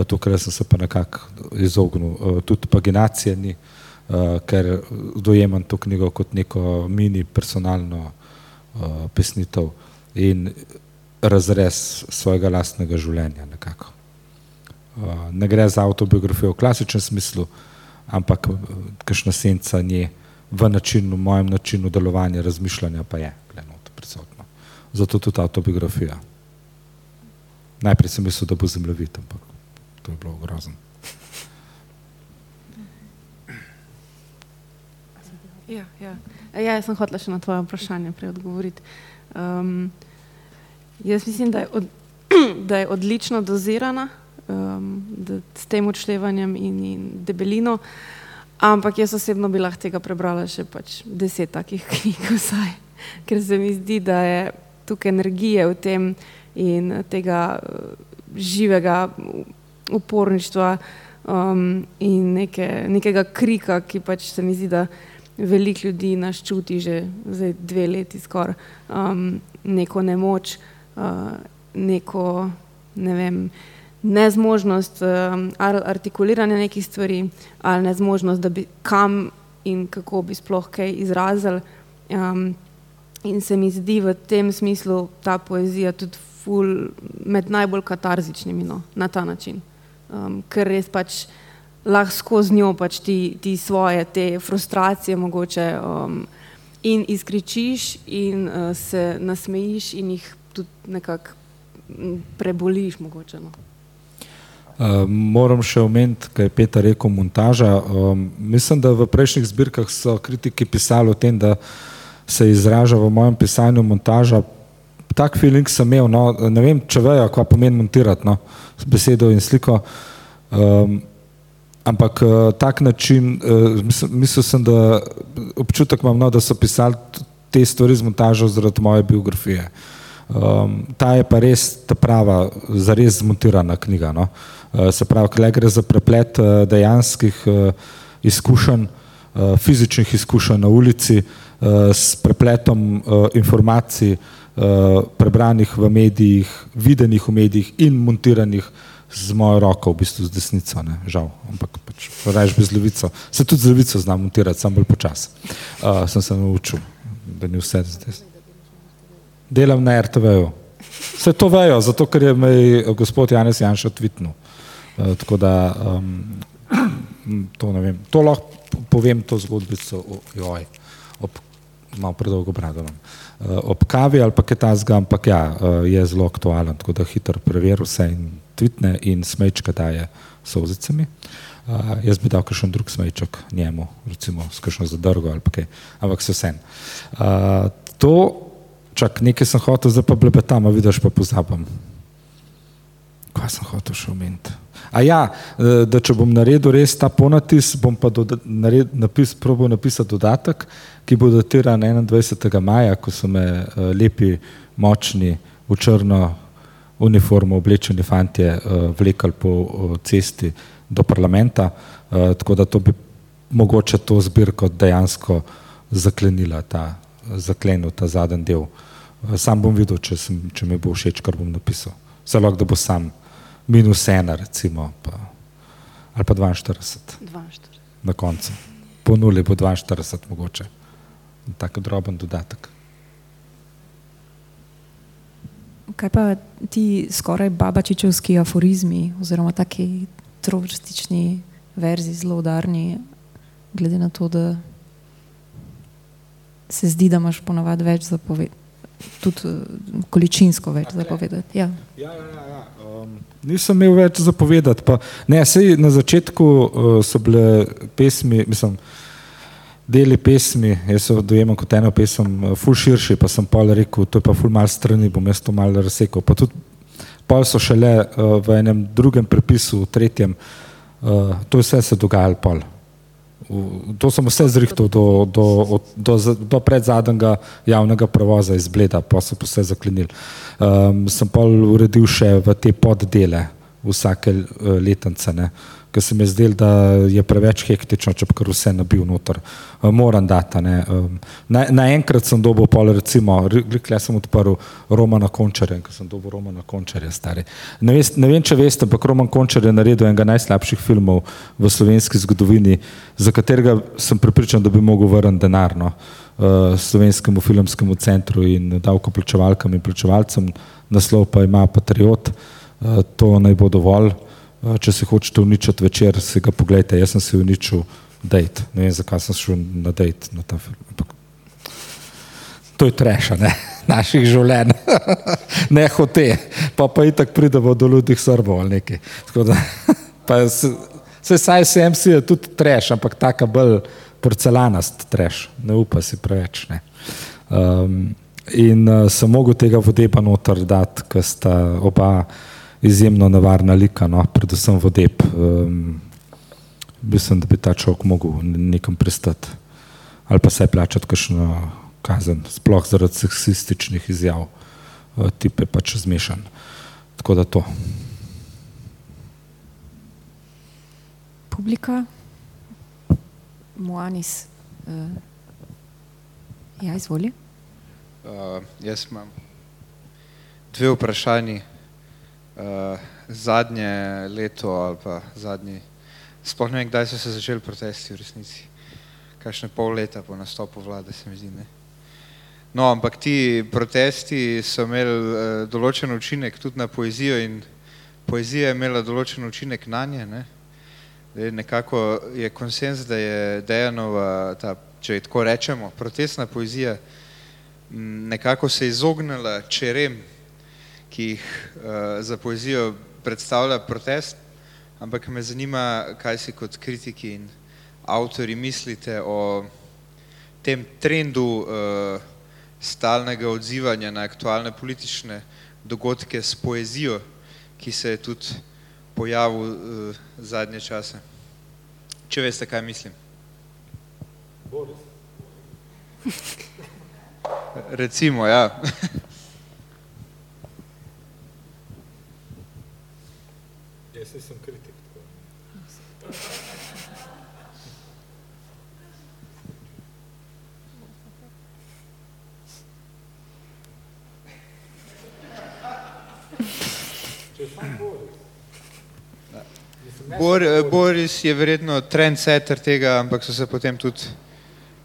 tukaj sem se pa nekako izognil. Tudi paginacije ni, ker dojemam to knjigo kot neko mini personalno pesnitev in razrez svojega lastnega življenja nekako. Ne gre za autobiografijo v klasičnem smislu, ampak eh, kakšna senca nje v načinu, v mojem načinu delovanja, razmišljanja pa je gledano prisotno. Zato tudi autobiografija. Najprej sem mislil, da bo zemljevid, ampak to je bilo grozno. Ja, ja. ja, jaz sem hotel še na tvoje vprašanje prej odgovoriti. Um, jaz mislim, da je, od, da je odlično dozirana, um, s tem odštevanjem in, in debelino. Ampak jaz osebno bi lahko tega prebrala še pač deset takih knjig, vsaj, ker se mi zdi, da je tukaj energije v tem in tega uh, živega uporništva um, in neke, nekega krika, ki pač se mi zdi, da veliko ljudi nas čuti že zdaj dve leti skoraj, um, neko nemoč, uh, neko ne vem, nezmožnost um, artikuliranja nekih stvari ali nezmožnost, da bi kam in kako bi sploh kaj izrazili. Um, in se mi zdi v tem smislu ta poezija tudi ful med najbolj katarzičnimi no, na ta način. Um, ker res pač lahko skozi njo pač ti, ti svoje te frustracije mogoče um, in izkričiš in uh, se nasmejiš in jih tudi nekako preboliš mogoče. No. Uh, moram še omeniti, kaj je Peter rekel, montaža. Um, mislim, da v prejšnjih zbirkah so kritiki pisali o tem, da se izraža v mojem pisanju montaža. Tak feeling sem imel, no, ne vem, če vejo, kaj pomeni montirati no, z besedo in sliko. Um, ampak uh, tak način, uh, mislil sem, da občutek imam, no, da so pisali te stvari z montažo zaradi moje biografije. Um, ta je pa res ta prava, zares zmontirana knjiga. No. Uh, se pravi, kle gre za preplet uh, dejanskih uh, izkušenj, fizičnih izkušenj na ulici s prepletom informacij, prebranih v medijih, videnih v medijih in montiranih z mojo roko, v bistvu z desnico, ne, žal, ampak pač reč bi z levico. Se tudi z levico znam montirati, samo bolj počasi. Uh, sem se naučil, da ni vse zdaj. Delam na RTV-ju. Vse to vejo, zato ker je moj gospod Janes Janša tvitnul. Uh, tako da um, to ne vem. To lahko povem to zgodbico o joj, ob malo predolgo bradovem. Uh, ob kavi ali pa kaj tasga, ampak ja, uh, je zelo aktualen, tako da hitro preveril vse in tvitne in smečka daje sozicami. Uh, jaz bi dal kakšen drug smeček njemu, recimo s kakšno zadrgo ali kaj, ampak se vsem. Uh, to, čak nekaj sem hotel, zdaj pa blebetam, a vidiš pa pozabam. Kaj sem hotel še omeniti? A ja, e, da če bom naredil res ta ponatis, bom pa nared, napis, probil napisati dodatek, ki bo datiran 21. maja, ko so me uh, lepi, močni, v črno uniformo oblečeni fantje uh, vlekali po uh, cesti do parlamenta, uh, tako da to bi mogoče to zbirko dejansko zaklenila, ta, zaklenil ta zadnji del. Uh, sam bom videl, če, sem, če mi bo všeč, kar bom napisal. Zelo, da bo sam minus ena, recimo, pa, ali pa 42. 42. Na koncu. Po nuli bo 42 mogoče. Tako droben dodatek. Kaj pa ti skoraj babačičevski aforizmi oziroma taki trovrstični verzi, zelo udarni, glede na to, da se zdi, da imaš ponovadi več zapovedati, tudi eh, količinsko več zapovedati. Ja. Ja, ja, ja, ja. Um, nisem imel več zapovedati. Pa, ne, na začetku uh, so bile pesmi, mislim, deli pesmi, jaz se dojemam kot eno pesem, eh, ful širši, pa sem pol rekel, to je pa ful mal strani, bom jaz to mal razsekal. Pa tudi pol so šele uh, v enem drugem prepisu, v tretjem, uh, to je vse se dogajalo pol. To sem vse zrihtel do, do, do, do, predzadnjega javnega prevoza iz Bleda, pa so vse zaklenili. Um, sem pol uredil še v te poddele vsake uh, letence. Ne. Uh, ker se mi je zdelo, da je preveč hektično, če pa kar vse nabil noter. Uh, moram dati. Naenkrat na sem dobil, pol, recimo, rekle sem odprl Romana Končarja, ker sem dobil Romana Končarja stari. Ne, vest, ne vem, če veste, ampak Roman Končar je naredil enega najslabših filmov v slovenski zgodovini, za katerega sem pripričan, da bi mogel vrniti denarno uh, slovenskemu filmskemu centru in davkoplačevalkam in plačevalcem, naslov pa ima Patriot, uh, to naj bo dovolj. Če se hočete uničiti večer, si ga pogledajte. Jaz sem si uničil dejt. Ne vem, zakaj sem šel na dejt na ta film. To je treša, ne? naših življenj. ne hote, pa pa i tak pridemo do ludih srbov ali nekaj. Da, se, se saj si je tudi treš, ampak taka bolj porcelanast treš. Ne upa si preveč. Ne? Um, in uh, sem mogel tega vodepa noter dati, ker sta oba izjemno nevarna lika, no, predvsem vodeb. Um, Mislim, da bi ta človek mogel nekam pristati ali pa se plačati kakšno kazen, sploh zaradi seksističnih izjav, uh, tip je pač zmešan. Tako da to. Publika, Moanis, uh, ja, izvoli. Uh, jaz imam dve vprašanji. Uh, zadnje leto ali pa zadnji, sploh ne vem, kdaj so se začeli protesti v resnici. Kakšne pol leta po nastopu vlade se mi zdi. Ne? No, ampak ti protesti so imeli uh, določen učinek tudi na poezijo in poezija je imela določen učinek na nje. Ne? Dej, nekako je konsens, da je Dejanova, ta, če tako rečemo, protestna poezija nekako se izognila čerem, ki jih uh, za poezijo predstavlja protest, ampak me zanima, kaj si kot kritiki in avtori mislite o tem trendu uh, stalnega odzivanja na aktualne politične dogodke s poezijo, ki se je tudi pojavil uh, zadnje čase. Če veste, kaj mislim. Boris. Recimo, ja. Jaz sem kritik. Bor, Boris je verjetno trendsetter tega, ampak so se potem tudi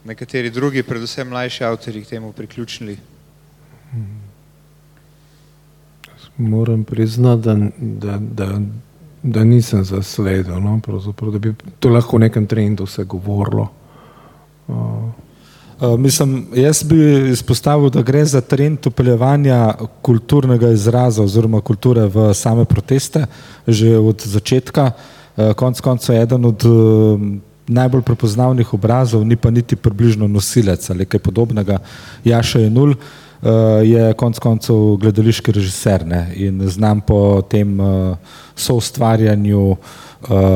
nekateri drugi, predvsem mlajši avtori, k temu priključili. Moram priznati, da, da, da, da nisem zasledil, no, da bi to lahko v nekem trendu se govorilo. Uh. Uh, mislim, jaz bi izpostavil, da gre za trend upeljevanja kulturnega izraza oziroma kulture v same proteste že od začetka. Uh, konc koncev je eden od uh, najbolj prepoznavnih obrazov, ni pa niti približno nosilec ali kaj podobnega. Jaša je nul, uh, je konc koncev gledališki režiser ne? in znam po tem uh, soustvarjanju uh,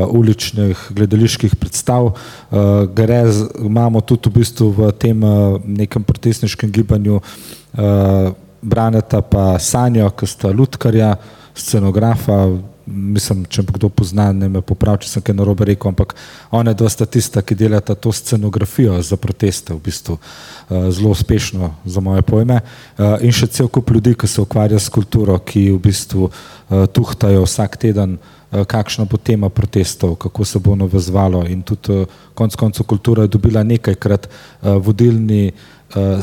uličnih gledaliških predstav. Uh, gre, imamo tudi v bistvu v tem uh, nekem protestniškem gibanju uh, Braneta pa Sanjo, ki sta lutkarja, scenografa, mislim, če me kdo pozna, ne me popravi, če sem kaj narobe rekel, ampak ona je dva statista, ki delata to scenografijo za proteste, v bistvu uh, zelo uspešno za moje pojme. Uh, in še cel kup ljudi, ki se ukvarja s kulturo, ki v bistvu uh, tuhtajo vsak teden, kakšna bo tema protestov, kako se bo navezvalo. In tudi konc koncev kultura je dobila nekajkrat vodilni,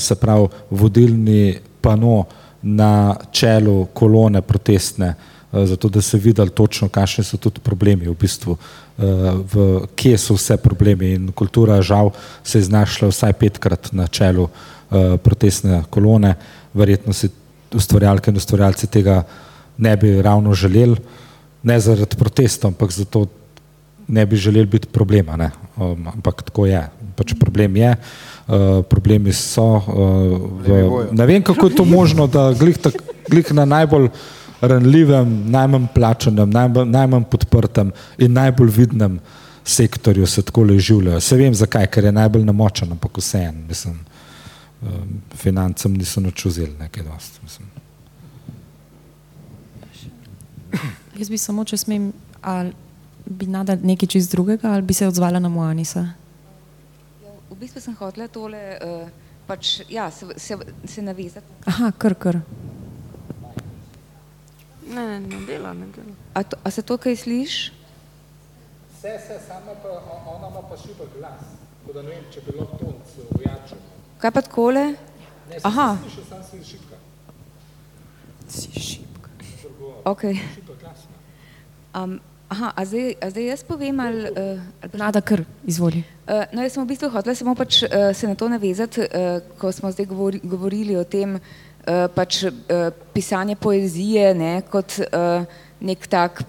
se pravi, vodilni pano na čelu kolone protestne. Eh, zato da se videli točno, kakšni so tudi problemi, v bistvu, eh, v, kje so vse problemi. In kultura, žal, se je znašla vsaj petkrat na čelu eh, protestne kolone. Verjetno si ustvarjalke in ustvarjalci tega ne bi ravno želeli, ne zaradi protestov, ampak zato ne bi želeli biti problema. Ne? Um, ampak tako je. Pač problem je. Uh, problemi so. Uh, v, ne vem, kako je to možno, da glih, tak, glih na najbolj ranljivem, najmanj plačanem, najmanj, najmanj podprtem in najbolj vidnem sektorju se tako le življajo. Se vem zakaj, ker je najbolj namočen, ampak vseeno, mislim, um, financem niso nič vzeli nekaj dosti. Mislim. Jaz bi samo, če smem, ali bi nada nekaj čist drugega, ali bi se odzvala na Moanisa? Ja, v bistvu sem hotela tole, uh, pač, ja, se, se, se navezati. Aha, kar, kar. Ne, ne, ne dela, ne dela. A, to, a se to kaj sliši? Vse se sama pa, ona ima pa super glas, tako da ne vem, če bi lahko tonc ujačil. Kaj pa takole? Ne, Aha. se sliši, sam si šipka. Si šipka. Ok. Šipka glas. ne. Um, aha, a zdaj, a zdaj jaz povem ali... Uh, pa- Nada, kar, izvoli. Uh, no, jaz sem v bistvu hotela samo pač, uh, se na to navezati, uh, ko smo zdaj govori, govorili o tem, uh, pač uh, pisanje poezije ne, kot uh, nek tak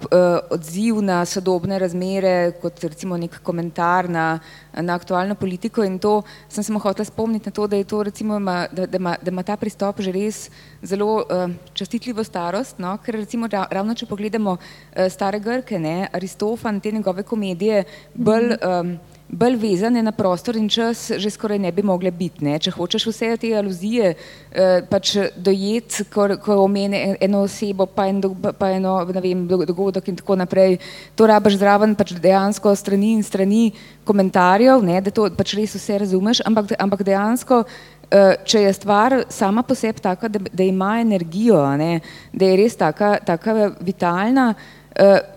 odziv na sodobne razmere, kot recimo nek komentar na, na aktualno politiko in to sem se mu hotela spomniti na to, da je to recimo, ima, da, da, ima, da ima ta pristop že res zelo uh, častitljivo starost, no? ker recimo ravno če pogledamo uh, stare Grke, ne, Aristofan, te njegove komedije bolj um, bolj vezane na prostor in čas, že skoraj ne bi mogle biti. Ne? Če hočeš vse te aluzije eh, pač dojeti, ko, ko omeni eno osebo, pa, en, pa eno vem, dogodek in tako naprej, to rabaš zraven pač dejansko strani in strani komentarjev, ne? da to pač res vse razumeš, ampak, ampak dejansko. Uh, če je stvar sama po sebi taka, da, da ima energijo, ne, da je res taka, taka vitalna, Uh,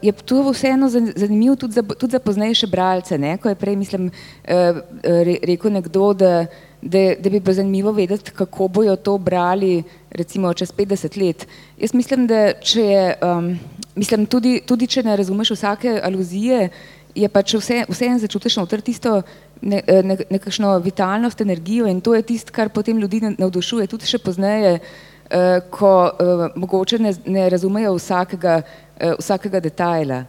je to vseeno zanimivo tudi za, tudi za poznejše bralce, ne? ko je prej, mislim, uh, re, rekel nekdo, da, da, da bi bilo zanimivo vedeti, kako bojo to brali recimo čez 50 let. Jaz mislim, da če um, mislim, tudi, tudi če ne razumeš vsake aluzije, je pač vse, vseeno začutiš noter tisto ne, ne, nekakšno vitalnost, energijo in to je tisto, kar potem ljudi navdušuje, tudi še pozneje, uh, ko uh, mogoče ne, ne razumejo vsakega uh, vsakega detajla.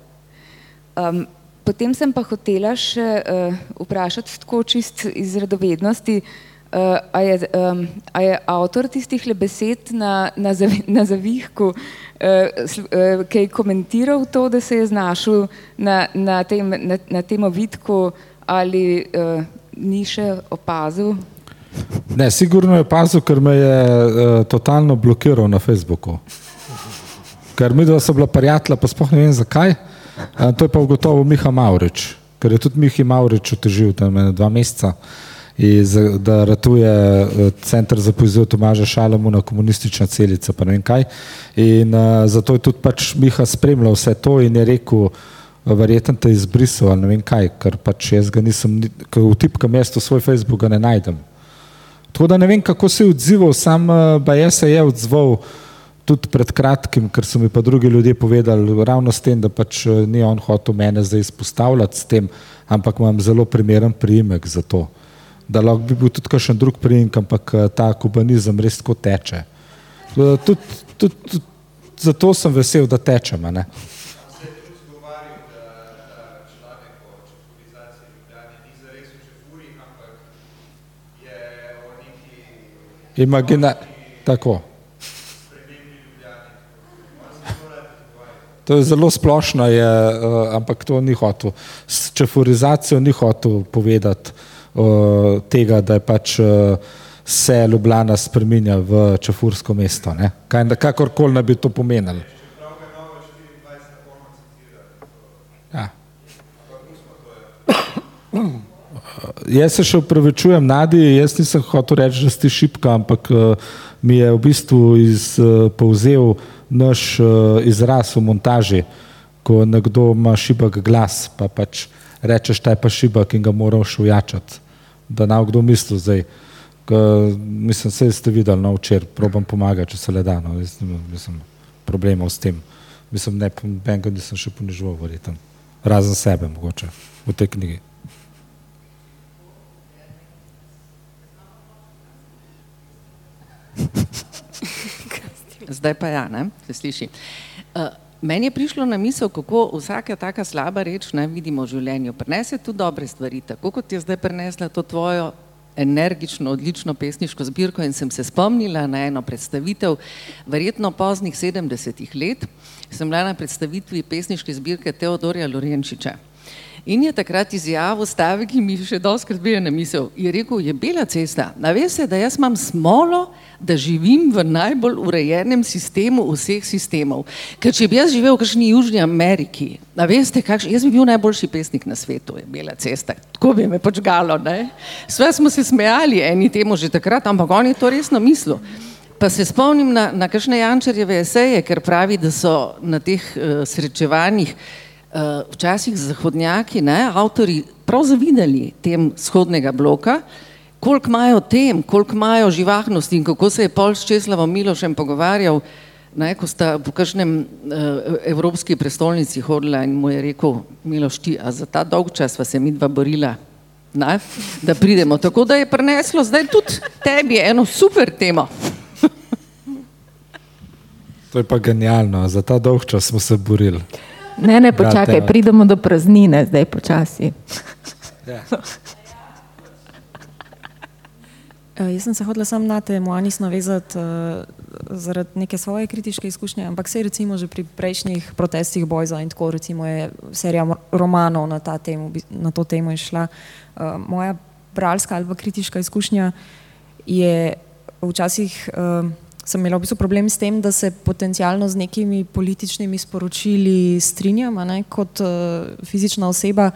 Um, potem sem pa hotela še uh, vprašati tako čist iz radovednosti, uh, a, je, um, a je avtor tistih le besed na, na, zavi, na zavihku, uh, uh, ki je komentiral to, da se je znašel na, na, tem, na, na tem ovitku ali uh, ni še opazil? Ne, sigurno je opazil, ker me je uh, totalno blokiral na Facebooku ker mi dva so bila prijatelja, pa spoh ne vem zakaj. To je pa ugotovil Miha Maurič, ker je tudi Miha Maurič otežil tam dva meseca, iz, da ratuje e, Center za poezijo Tomaža Šalamu na komunistična celica, pa ne vem kaj. In a, zato je tudi pač Miha spremljal vse to in je rekel, verjetno te izbrisal ali ne vem kaj, ker pač jaz ga nisem, ker v tipka mesto svoj Facebook ga ne najdem. Tako da ne vem, kako se je odzival, sam Baje se je odzval tudi pred kratkim, ker so mi pa drugi ljudje povedali, ravno s tem, da pač eh, ni on hotel mene zdaj izpostavljati s tem, ampak imam zelo primeren priimek za to. Da lahko bi bil tudi kakšen drug priimek, ampak eh, ta kubanizem res tako teče. Tudi, tudi, tudi, zato sem vesel, da tečem. Imagina, tako. To je zelo splošno, je, uh, ampak to ni hotel. S čefurizacijo ni hotel povedati uh, tega, da je pač uh, se Ljubljana spremenja v čefursko mesto. Kaj, kakorkoli ne bi to pomenilo. Ja. Jaz se še upravičujem, Nadi, jaz nisem hotel reči, da si šipka, ampak uh, mi je v bistvu iz, uh, povzel naš uh, izraz v montaži, ko nekdo ima šibak glas, pa pač rečeš, da je pa šibak in ga moraš ujačati. Da na kdo misli zdaj. K, mislim, vse ste videli, no včeraj, probam pomagati, če se le da. No, jaz nisem problemov s tem. Mislim, ne, benga nisem še ponižoval, verjetno. Razen sebe, mogoče, v tej knjigi. zdaj pa ja, ne, se sliši. Uh, meni je prišlo na misel, kako vsaka taka slaba reč ne vidimo v življenju. Prenese tudi dobre stvari, tako kot je zdaj prenesla to tvojo energično, odlično pesniško zbirko in sem se spomnila na eno predstavitev, verjetno poznih 70-ih let, sem bila na predstavitvi pesniške zbirke Teodorja Lorenčiča. In je takrat izjavil stavek, ki mi še doskrat bije na misel. Je rekel, je bela cesta. Naveste, da jaz imam smolo, da živim v najbolj urejenem sistemu vseh sistemov. Ker če bi jaz živel v kakšni Južni Ameriki, naveste, kakš, jaz bi bil najboljši pesnik na svetu, je bela cesta. Tako bi me počgalo, ne? Sve smo se smejali eni temu že takrat, ampak on je to resno mislil. Pa se spomnim na, na kakšne Jančarjeve eseje, ker pravi, da so na teh uh, srečevanjih uh, včasih zahodnjaki, ne, avtori prav zavidali tem vzhodnega bloka, koliko imajo tem, koliko imajo živahnosti in kako se je pol s Česlavom Milošem pogovarjal, ne, ko sta po kažnem uh, evropski prestolnici hodila in mu je rekel, Miloš ti, a za ta dolg čas sva se mi dva borila, ne, da pridemo. Tako da je preneslo zdaj tudi tebi eno super temo. To je pa genialno, za ta dolg čas smo se borili. Ne, ne, počakaj, pridemo do praznine, zdaj počasi. Ja. Uh, jaz sem se hodila sam na te Moanis navezati uh, zaradi neke svoje kritiške izkušnje, ampak se recimo že pri prejšnjih protestih Bojza in tako recimo je serija romanov na, temo, na to temo išla. Uh, moja bralska ali pa kritiška izkušnja je včasih, uh, sem imela v bistvu problem s tem, da se potencialno z nekimi političnimi sporočili strinjam, ne, kot uh, fizična oseba,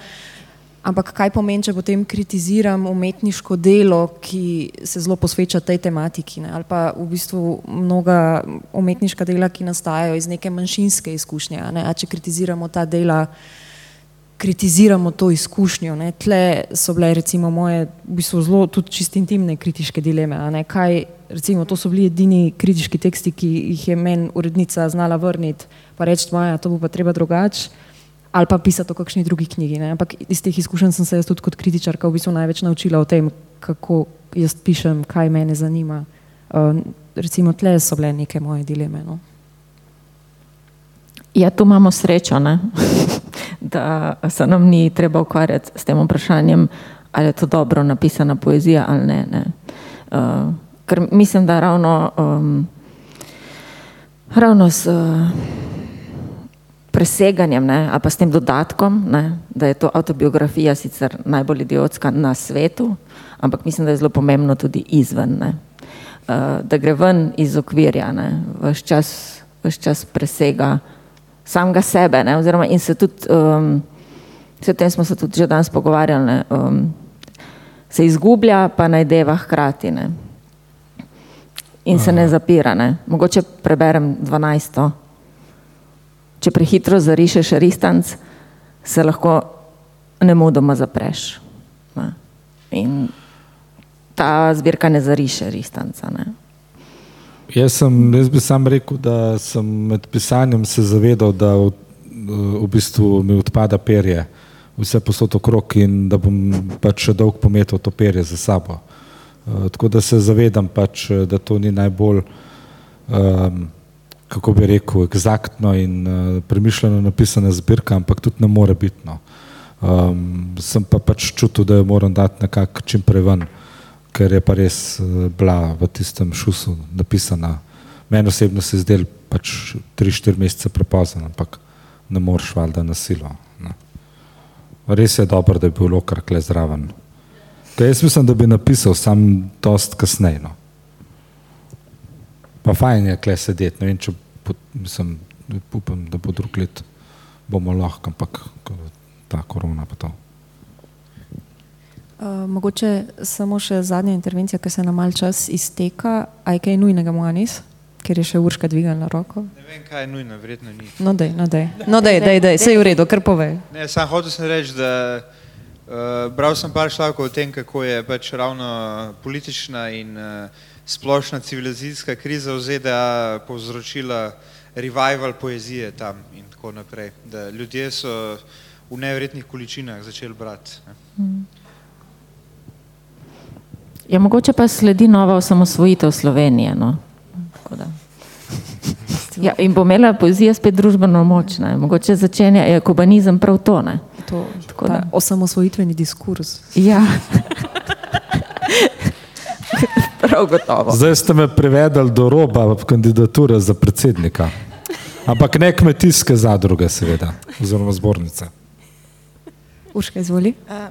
Ampak kaj pomeni, če potem kritiziram umetniško delo, ki se zelo posveča tej tematiki, ne? ali pa v bistvu mnoga umetniška dela, ki nastajajo iz neke manjšinske izkušnje. A če kritiziramo ta dela, kritiziramo to izkušnjo. Ne? Tle so bile recimo moje v bistvu zelo tudi čist intimne kritiške dileme. Kaj, recimo, to so bili edini kritiški teksti, ki jih je meni urednica znala vrniti, pa reči, da to bo pa treba drugače ali pa pisati o kakšni drugi knjigi. Ne? Ampak iz teh izkušenj sem se jaz tudi kot kritičarka v bistvu največ naučila o tem, kako jaz pišem, kaj me zanima. Uh, recimo, tle so bile neke moje dileme. No? Ja, tu imamo srečo, da se nam ni treba ukvarjati s tem vprašanjem, ali je to dobro napisana poezija ali ne. ne. Uh, ker mislim, da ravno, um, ravno s. Uh, preseganjem ne, ali pa s tem dodatkom, ne, da je to avtobiografija sicer najbolj idiotska na svetu, ampak mislim, da je zelo pomembno tudi izven, ne, uh, da gre ven iz okvirja, vse čas, čas presega samega sebe ne, oziroma in se tudi, um, s tem smo se tudi že danes pogovarjali, ne, um, se izgublja, pa najdeva hkrati ne, in se ne zapira. Ne. Mogoče preberem dvanajsto če prehitro zarišeš ristanc, se lahko ne modoma zapreš. Ne. In ta zbirka ne zariše ristanca. Ne. Jaz, sem, jaz bi sam rekel, da sem med pisanjem se zavedal, da v, v bistvu mi odpada perje, vse posod okrog in da bom pač še dolgo pometal to perje za sabo. Uh, tako da se zavedam pač, da to ni najbolj um, kako bi rekel, eksaktno in uh, premišljeno napisana zbirka, ampak tudi ne more biti. No. Um, sem pa pač čutil, da jo moram dati nekako čim prej ven, ker je pa res bila v tistem šusu napisana. Meni osebno se je zdel pač 3-4 mesece prepozno, ampak ne moreš valjda na silo. Ne. Res je dobro, da je bil lokar kle zraven. Kaj jaz mislim, da bi napisal sam dost kasneje. No. Pa fajn je kle sedeti, ne vem, če mislim, upam, da bo drug let bomo lahko, ampak ta korona pa to. Uh, mogoče samo še zadnja intervencija, ker se nam mal čas izteka. A je kaj nujnega, Moanis, ker je še urška dvigala roko? Ne vem, kaj je nujno, verjetno ni. No, dej, no, dej. No, dej, dej, dej. Sej v redu, kar povej. Ne, sam hotel sem reči, da uh, bral sem par šlavkov o tem, kako je pač ravno politična in uh, splošna civilizacijska kriza v ZDA povzročila revival poezije tam in tako naprej, da ljudje so v nevrednih količinah začeli brati. Hmm. Ja, mogoče pa sledi nova osamosvojitev Slovenije. No? Ja, in bo imela poezija spet družbeno moč. Ne? Mogoče začenja je kubanizem prav to. To osamosvojitveni diskurs. Ja. Prav gotovo. Zdaj ste me privedli do roba kandidature za predsednika. Ampak ne kmetijske zadruge, seveda, oziroma zbornice. Urška, izvoli. Uh,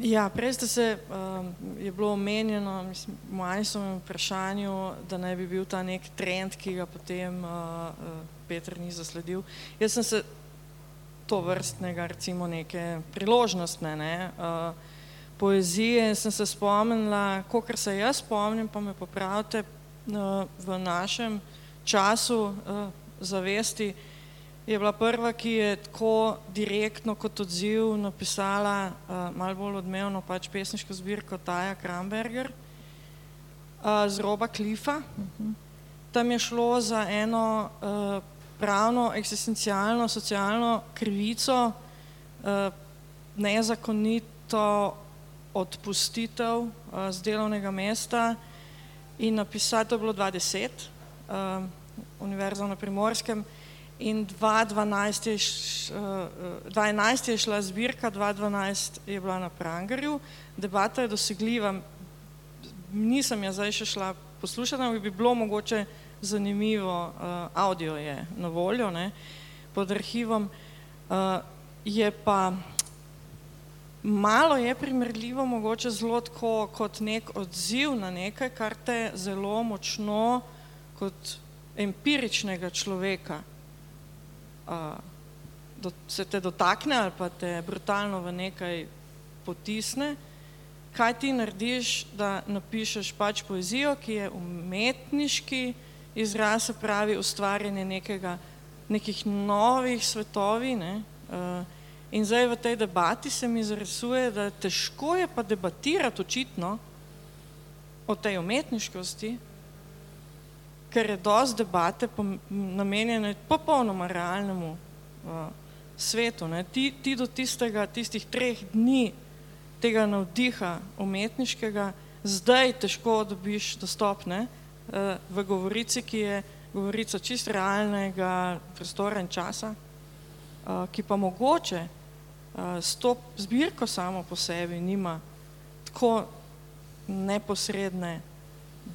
ja, prej ste se, uh, je bilo omenjeno, mislim, v mojem vprašanju, da naj bi bil ta nek trend, ki ga potem uh, uh, Petr ni zasledil. Jaz sem se to vrstnega, recimo neke priložnostne, ne, uh, poezije sem se spomnila, kolikor se jaz spomnim, pa me popravite, v našem času zavesti je bila prva, ki je tako direktno kot odziv napisala malo bolj odmevno pač pesniško zbirko Taja Kramberger z roba Klifa. Tam je šlo za eno pravno, eksistencialno, socialno krivico, nezakonito odpustitev uh, z delovnega mesta. In napisati, to je bilo 20, uh, Univerzo na Primorskem. In 2012 je, š, uh, 2011 je šla zbirka, 2012 je bila na Prangerju, debata je dosegljiva, nisem jo zdaj še šla poslušati, ampak bi bilo mogoče zanimivo, uh, audio je na voljo ne, pod arhivom, uh, je pa malo je primerljivo mogoče zelo tako kot nek odziv na nekaj, kar te zelo močno kot empiričnega človeka uh, do, se te dotakne ali pa te brutalno v nekaj potisne, kaj ti narediš, da napišeš pač poezijo, ki je umetniški izraz, se pravi ustvarjanje nekega, nekih novih svetovi. Ne? Uh, in zdaj v tej debati se mi zaresuje, da težko je pa debatirati očitno o tej umetniškosti, ker je dosti debate namenjene popolnoma realnemu uh, svetu. Ne? Ti, ti do tistega, tistih treh dni tega navdiha umetniškega, zdaj težko dobiš dostop ne? Uh, v govorici, ki je govorica čist realnega prostora in časa, uh, ki pa mogoče uh, s to zbirko samo po sebi nima tako neposredne,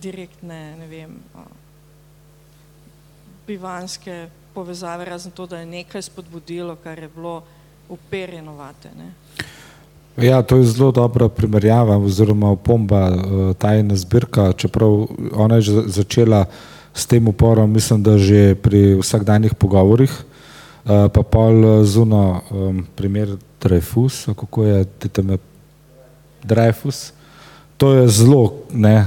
direktne, ne vem, uh, bivanske povezave, razen to, da je nekaj spodbudilo, kar je bilo uperjeno vate. Ne? Ja, to je zelo dobra primerjava oziroma opomba uh, tajna zbirka, čeprav ona je začela s tem uporom, mislim, da že pri vsakdanjih pogovorih, uh, pa pol zuno um, primer Dreyfus, kako je, te Dreyfus, To je zelo ne,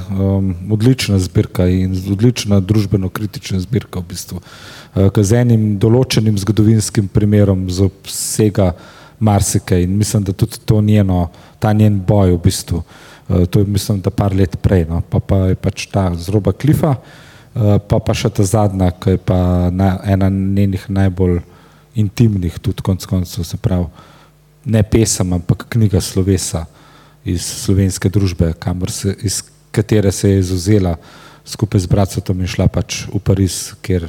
odlična zbirka in odlična družbeno-kritična zbirka, v bistvu, uh, z enim določenim zgodovinskim primerom z obsega marsikaj. In mislim, da tudi to njeno, ta njen boj, v bistvu, uh, to je mislim, da par let prej, no, pa, pa je pač ta zroba klifa, uh, pa pa še ta zadnja, ki je pa na, ena njenih najbolj intimnih, tudi konc koncev, se pravi, ne pesem, ampak knjiga slovesa iz slovenske družbe, se, iz katere se je izuzela skupaj z bratcem in šla pač v Pariz, kjer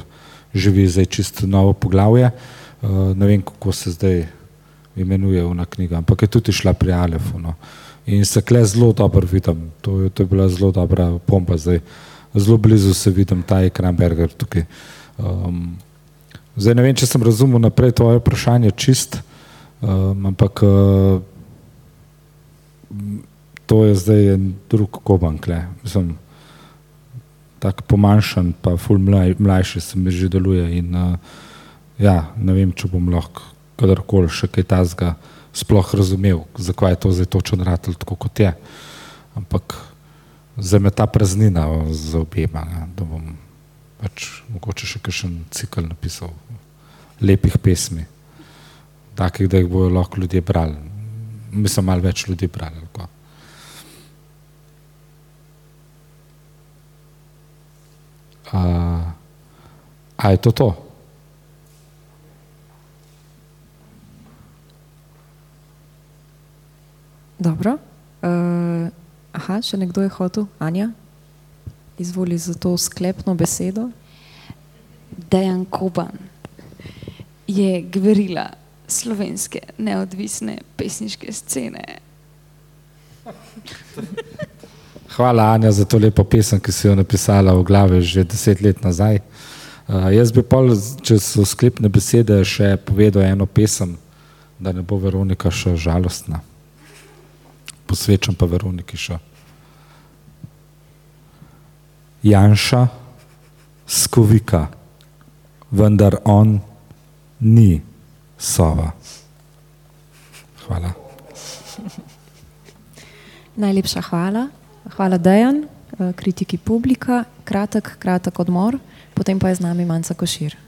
živi zdaj čisto novo poglavje. Uh, ne vem, kako se zdaj imenuje ona knjiga, ampak je tudi šla pri Alefu. No. In se kle zelo dobro vidim, to, to je bila zelo dobra pompa zdaj. Zelo blizu se vidim, ta je Kramberger tukaj. Um, zdaj ne vem, če sem razumel naprej tvoje vprašanje čist, um, ampak uh, to je zdaj en drug kobank, mislim, tako pomanjšan, pa ful mlaj, mlajši se mi že deluje in uh, ja, ne vem, če bom lahko kadarkoli še kaj tazga sploh razumel, zakaj je to zdaj točno ratelj tako kot je. Ampak zdaj me ta praznina z objema, ne, da bom pač mogoče še kakšen cikl napisal lepih pesmi, takih, da jih bojo lahko ljudje brali mislim, malo več ljudi brali. A, a je to to? Dobro. Uh, aha, še nekdo je hotel, Anja, izvoli za to sklepno besedo. Dejan Koban je govorila slovenske neodvisne pesniške scene. Hvala, Anja, za to lepo pesem, ki si jo napisala v glavi že deset let nazaj. Uh, jaz bi pa, če so sklepne besede, še povedal eno pesem, da ne bo Veronika še žalostna. Posvečam pa Veroniki še. Janša skovika, vendar on ni sova. Hvala. Najlepša hvala. Hvala, Dejan, kritiki publika. Kratek, kratek odmor, potem pa je z nami Manca Košir.